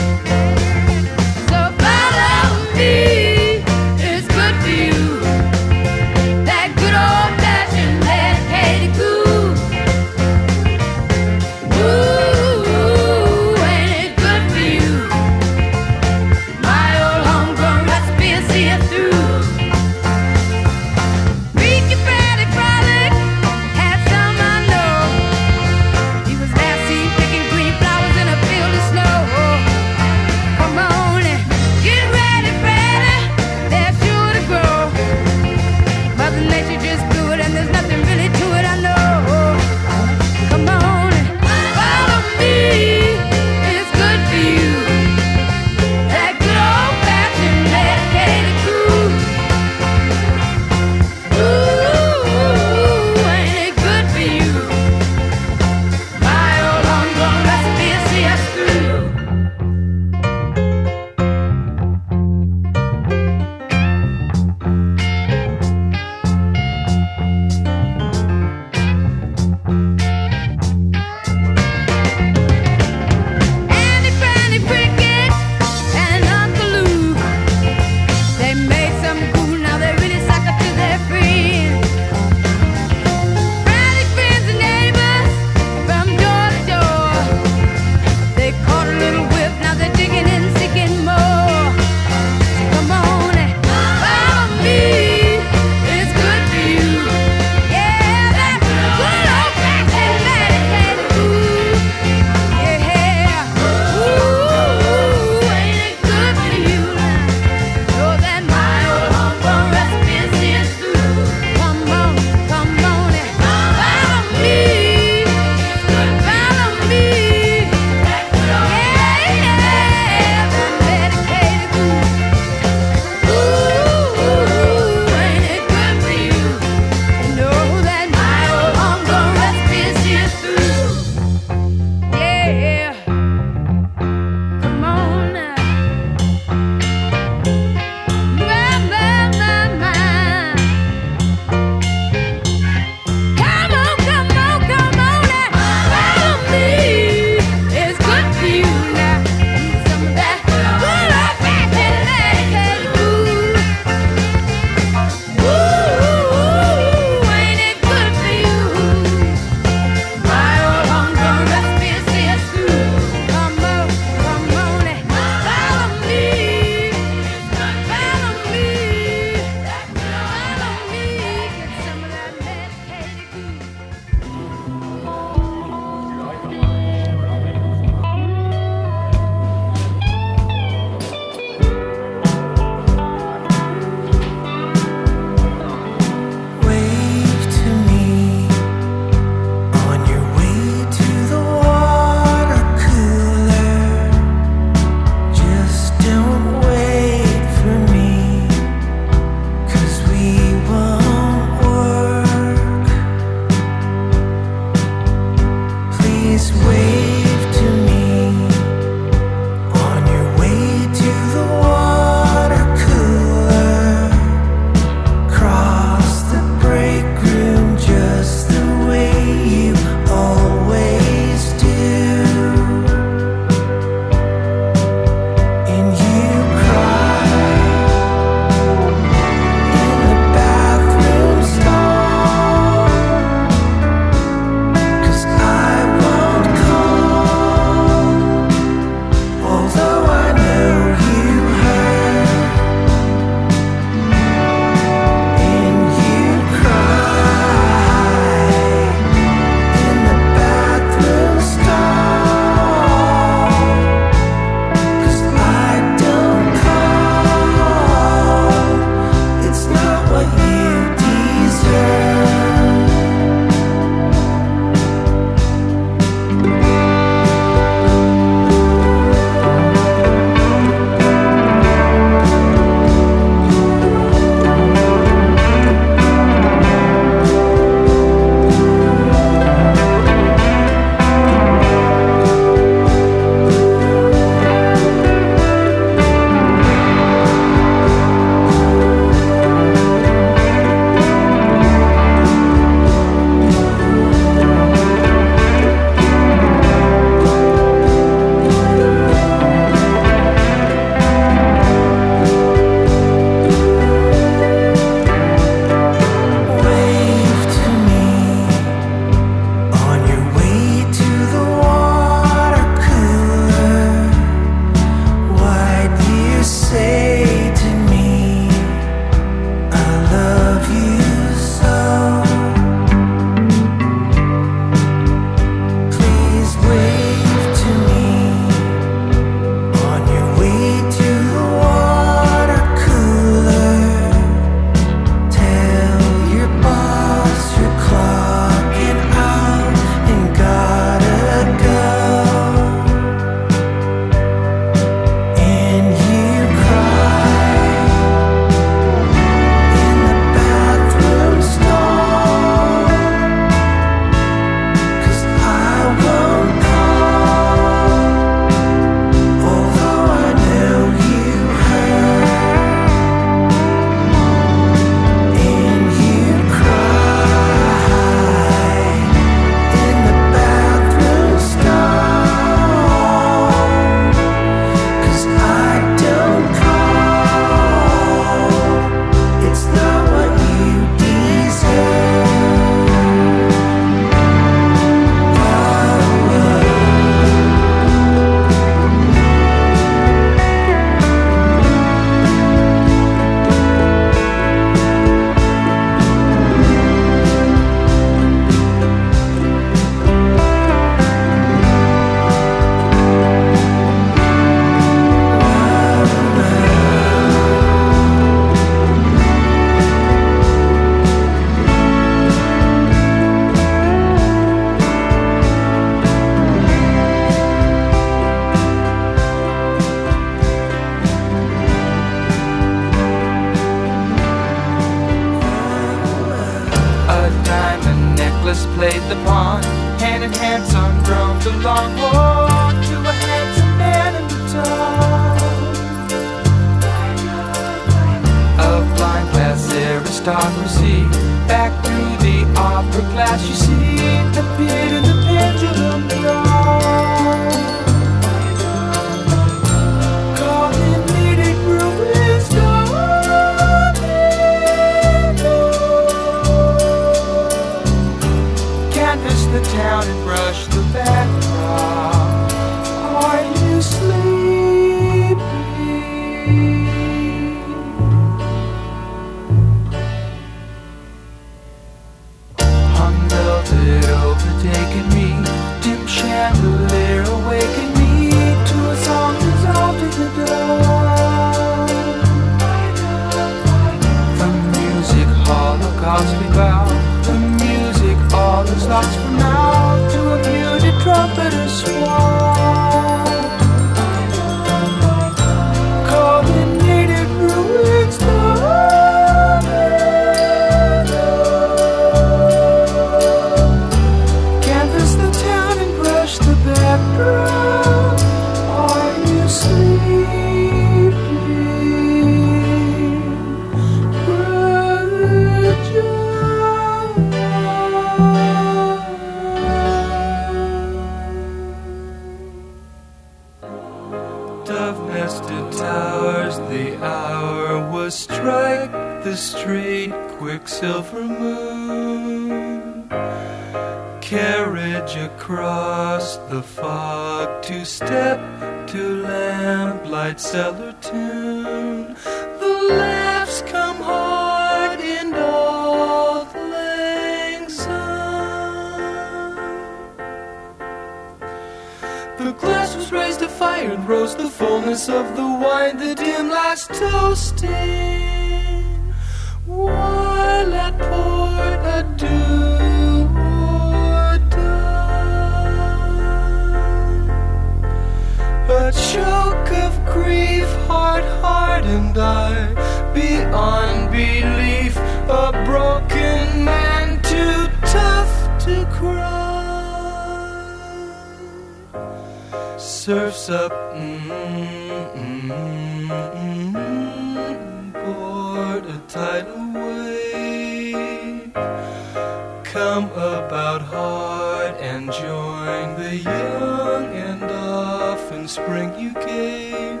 Come about hard and join the young and often spring you gave.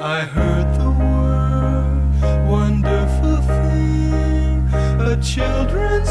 I heard the word, wonderful thing, a children's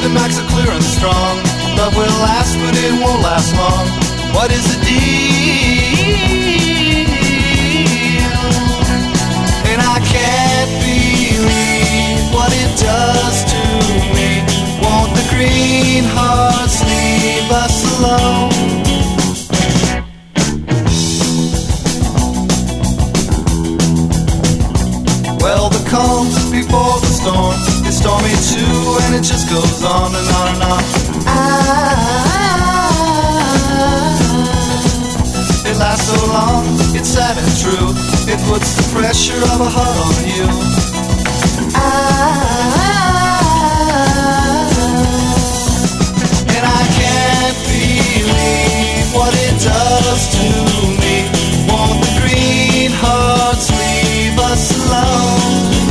given, max are clear and strong. Love will last, but it won't last long. What is the deal? And I can't believe what it does to me. Won't the green hearts leave us alone? Well, the calm's before the storm. Stormy too, and it just goes on and on and on. Ah, It lasts so long, it's sad and true. It puts the pressure of a heart on you. Ah, And I can't believe what it does to me. Won't the green hearts leave us alone?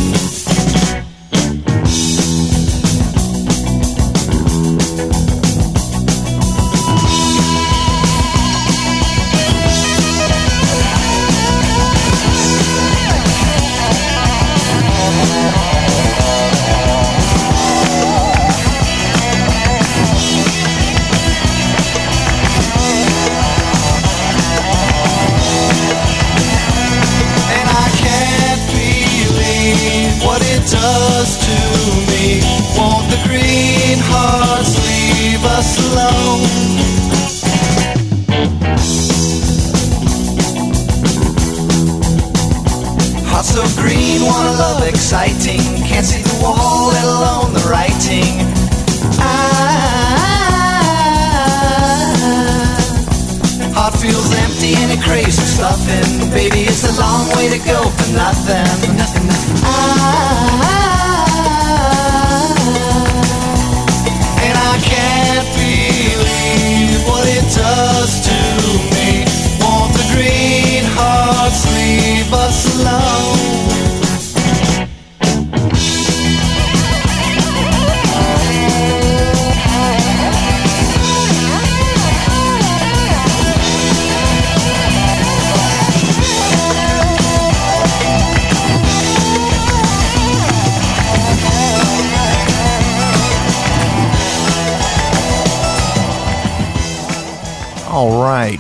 So green, wanna love exciting. Can't see the wall, let alone the writing. Ah. Heart feels empty and it craves for stuffing. Baby, it's a long way to go for nothing.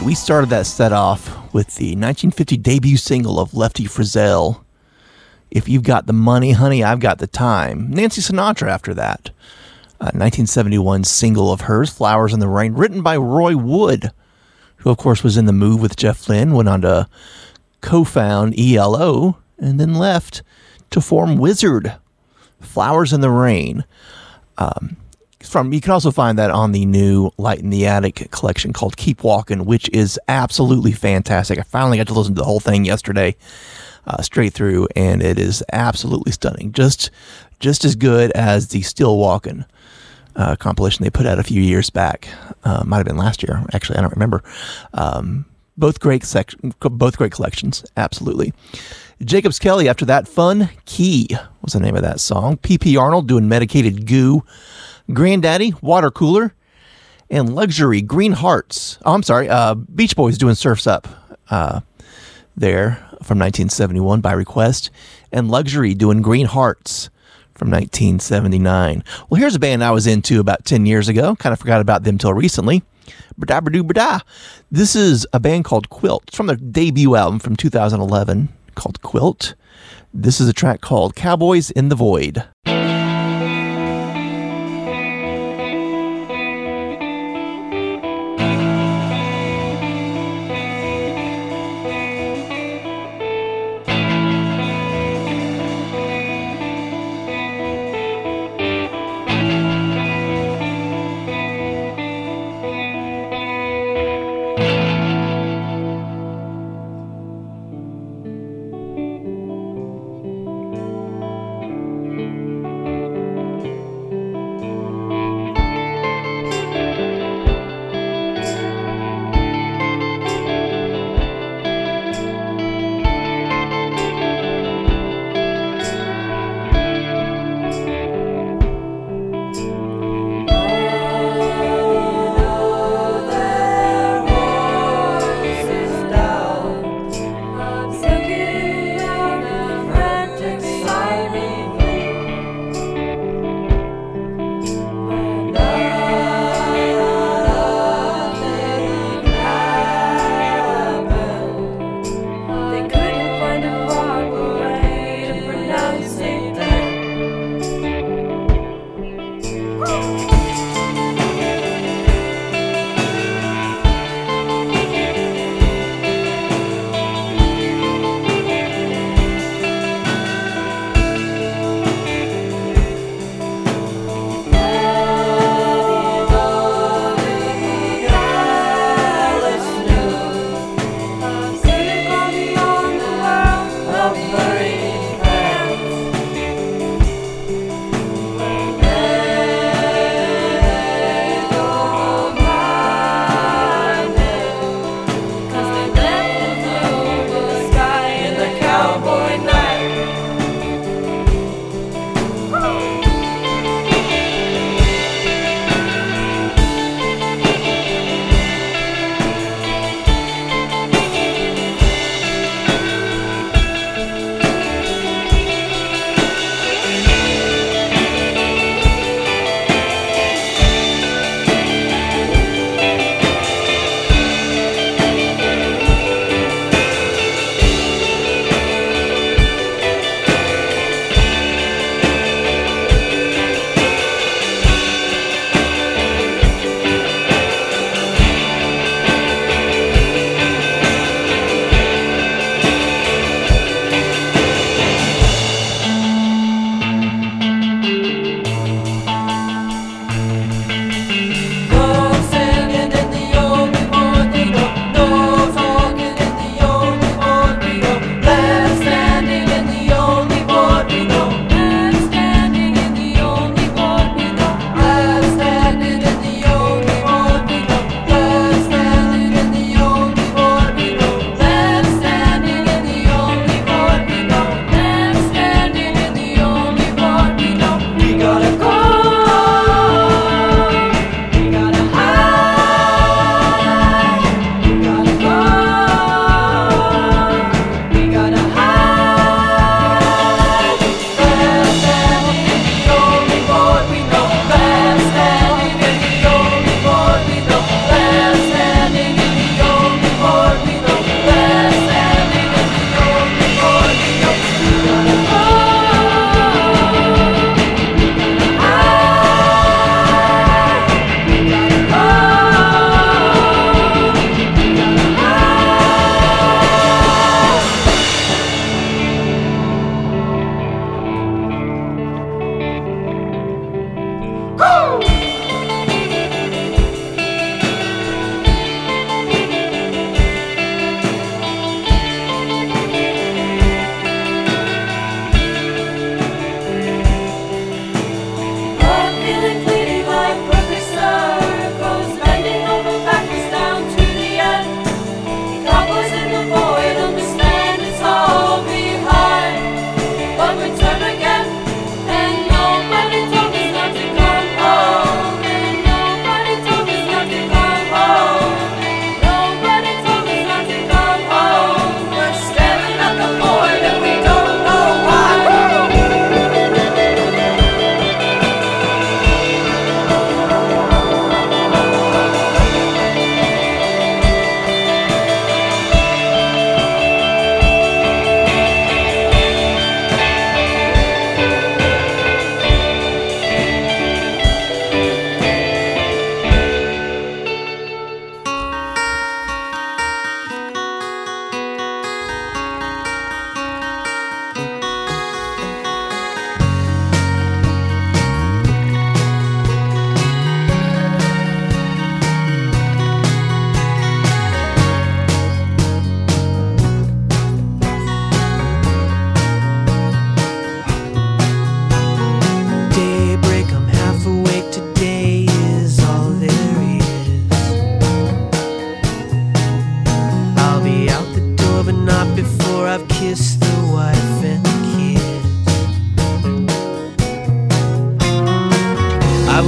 We started that set off with the 1950 debut single of Lefty Frizzell. If you've got the money, honey, I've got the time. Nancy Sinatra after that. A 1971 single of hers, Flowers in the Rain, written by Roy Wood, who, of course, was in the move with Jeff Lynne, went on to co found ELO, and then left to form Wizzard. Flowers in the Rain. Um, from you can also find that on the new Light in the Attic collection called Keep Walking, which is absolutely fantastic. I finally got to listen to the whole thing yesterday, uh, straight through, and it is absolutely stunning. Just just as good as the Still Walking uh, compilation they put out a few years back. Uh, might have been last year, actually. I don't remember. Um, both great sec- both great collections, absolutely. Jacobs Kelly. After that, Fun Key was the name of that song. P.P. Arnold doing Medicated Goo. Grandaddy, Water Cooler, and Luxury, Green Hearts. Oh, I'm sorry, uh, Beach Boys doing Surfs Up uh, there from 1971 by request, and Luxury doing Green Hearts from 1979. Well, here's a band I was into about 10 years ago. Kind of forgot about them till recently. Bada bada bada. This is a band called Quilt. It's from their debut album from 2011 called Quilt. This is a track called Cowboys in the Void.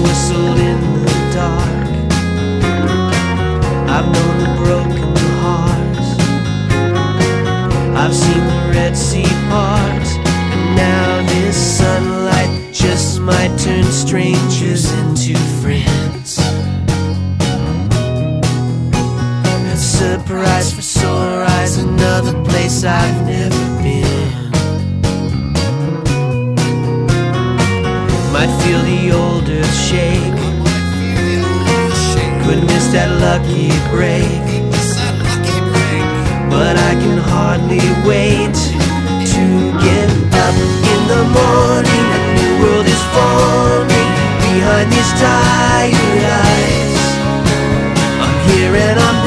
whistled in the dark. I've known the broken hearts. I've seen the Red Sea part. And now this sunlight just might turn strangers into friends. that lucky break. But I can hardly wait to get up in the morning. A new world is forming behind these tired eyes. I'm here and I'm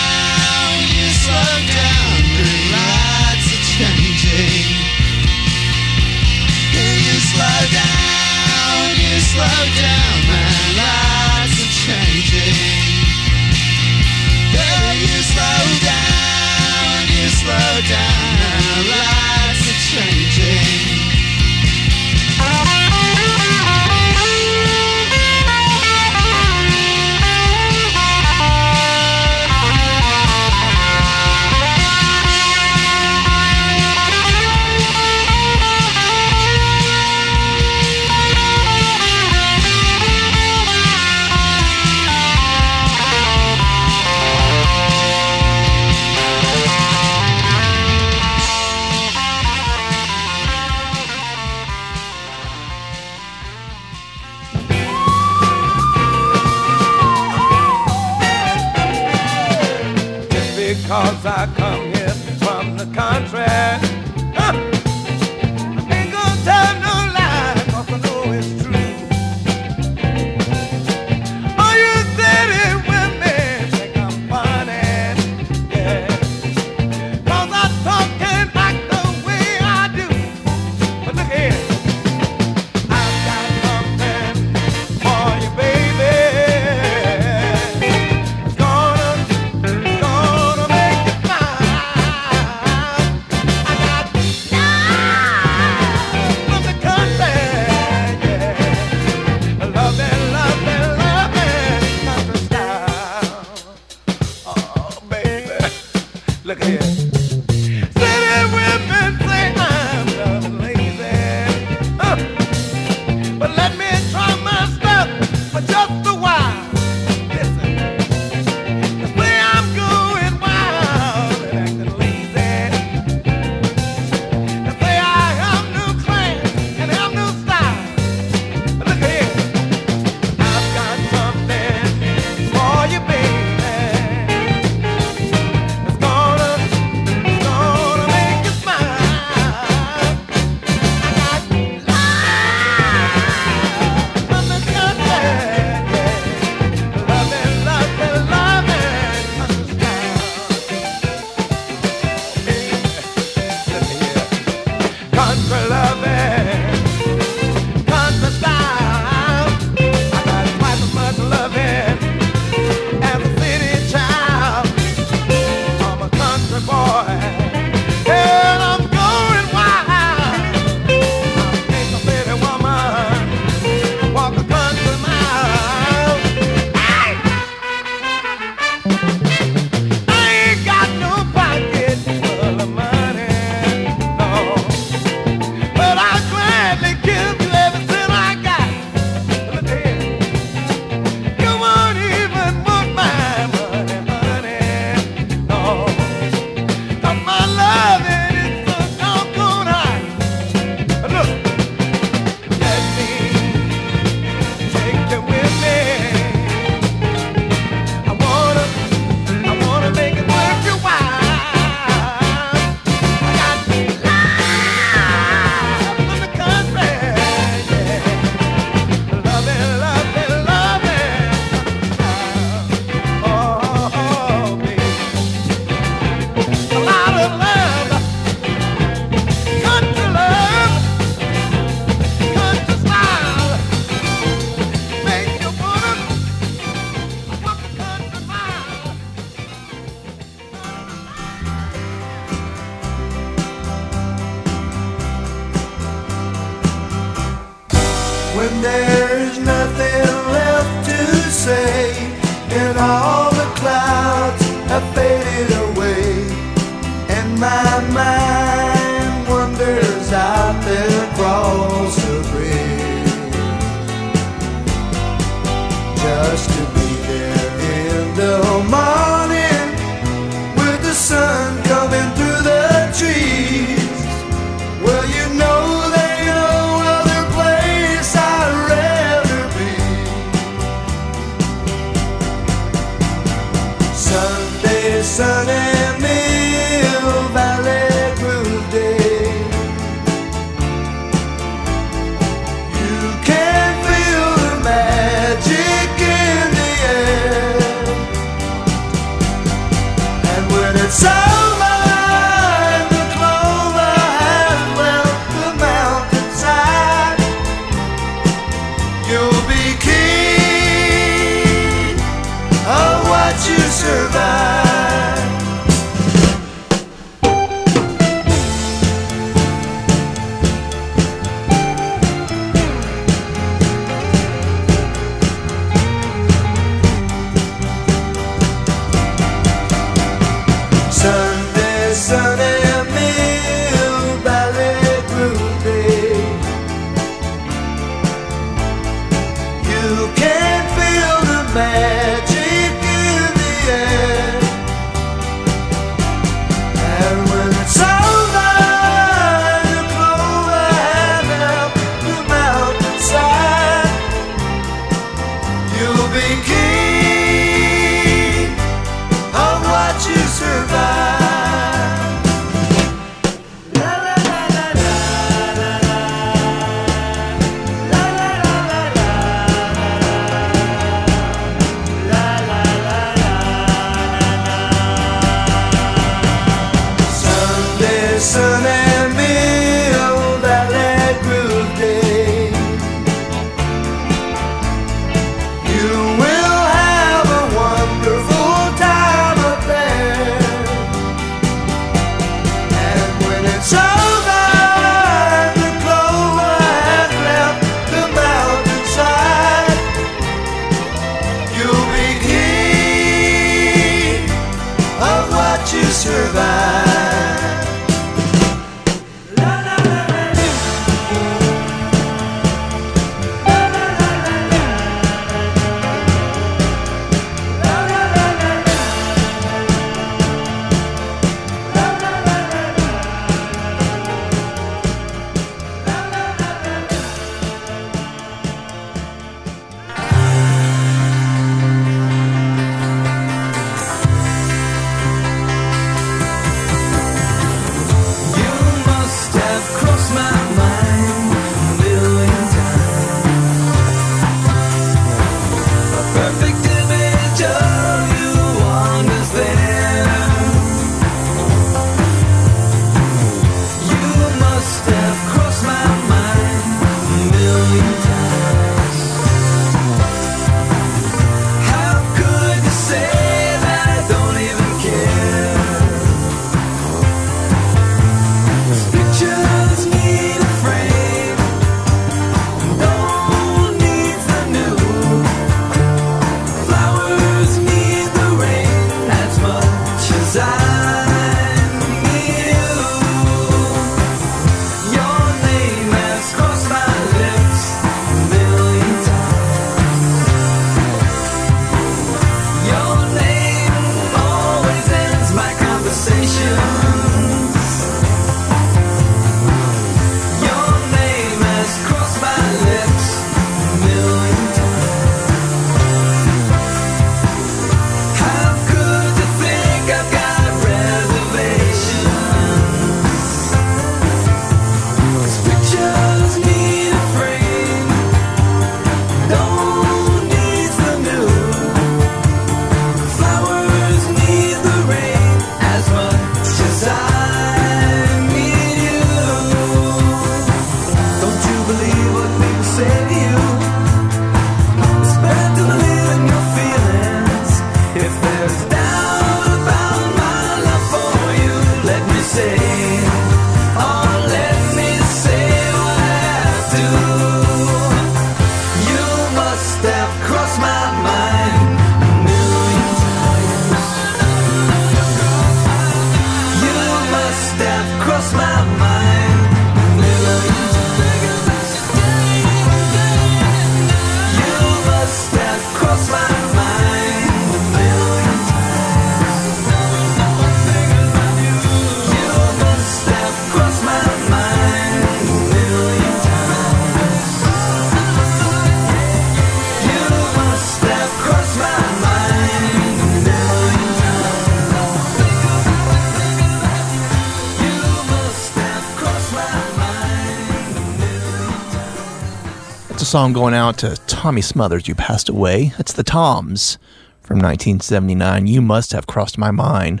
song going out to Tommy Smothers, you passed away. That's the Toms from 1979. You must have crossed my mind.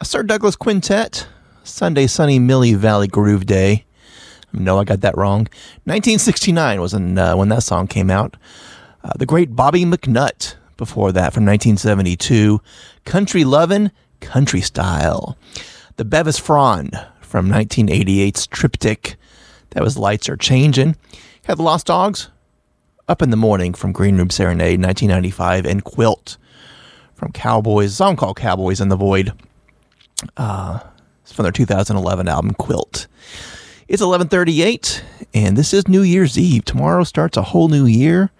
A Sir Douglas Quintet, Sunday Sunny Mill Valley Groove Day. No, I got that wrong. 1969 was when, uh, when that song came out. Uh, the great Bobby McNutt before that from 1972. Country Lovin', Country Style. The Bevis Frond from 1988's Triptych. That was Lights Are Changin'. Had the Lost Dogs Up in the Morning from Green Room Serenade 1995 and Quilt from Cowboys, song called Cowboys in the Void. Uh, it's from their 2011 album Quilt. It's 11:38 and this is New Year's Eve. Tomorrow starts a whole new year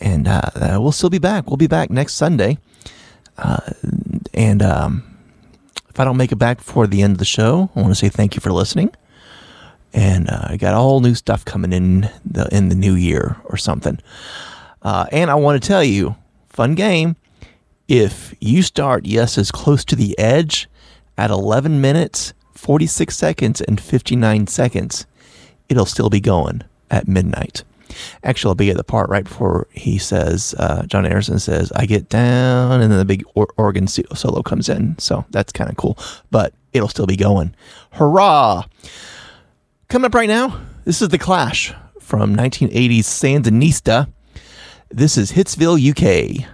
and uh, we'll still be back. We'll be back next Sunday. Uh, and um, if I don't make it back before the end of the show, I want to say thank you for listening. And uh, I got all new stuff coming in the in the new year or something. Uh, and I want to tell you, fun game. If you start yes as close to the edge at 11 minutes, 46 seconds, and 59 seconds, it'll still be going at midnight. Actually, I'll be at the part right before he says, uh, Jon Anderson says, I get down, and then the big or- organ solo comes in. So that's kind of cool, but it'll still be going. Hurrah! Coming up right now, this is The Clash from 1980's Sandinista. This is Hitsville, UK.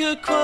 A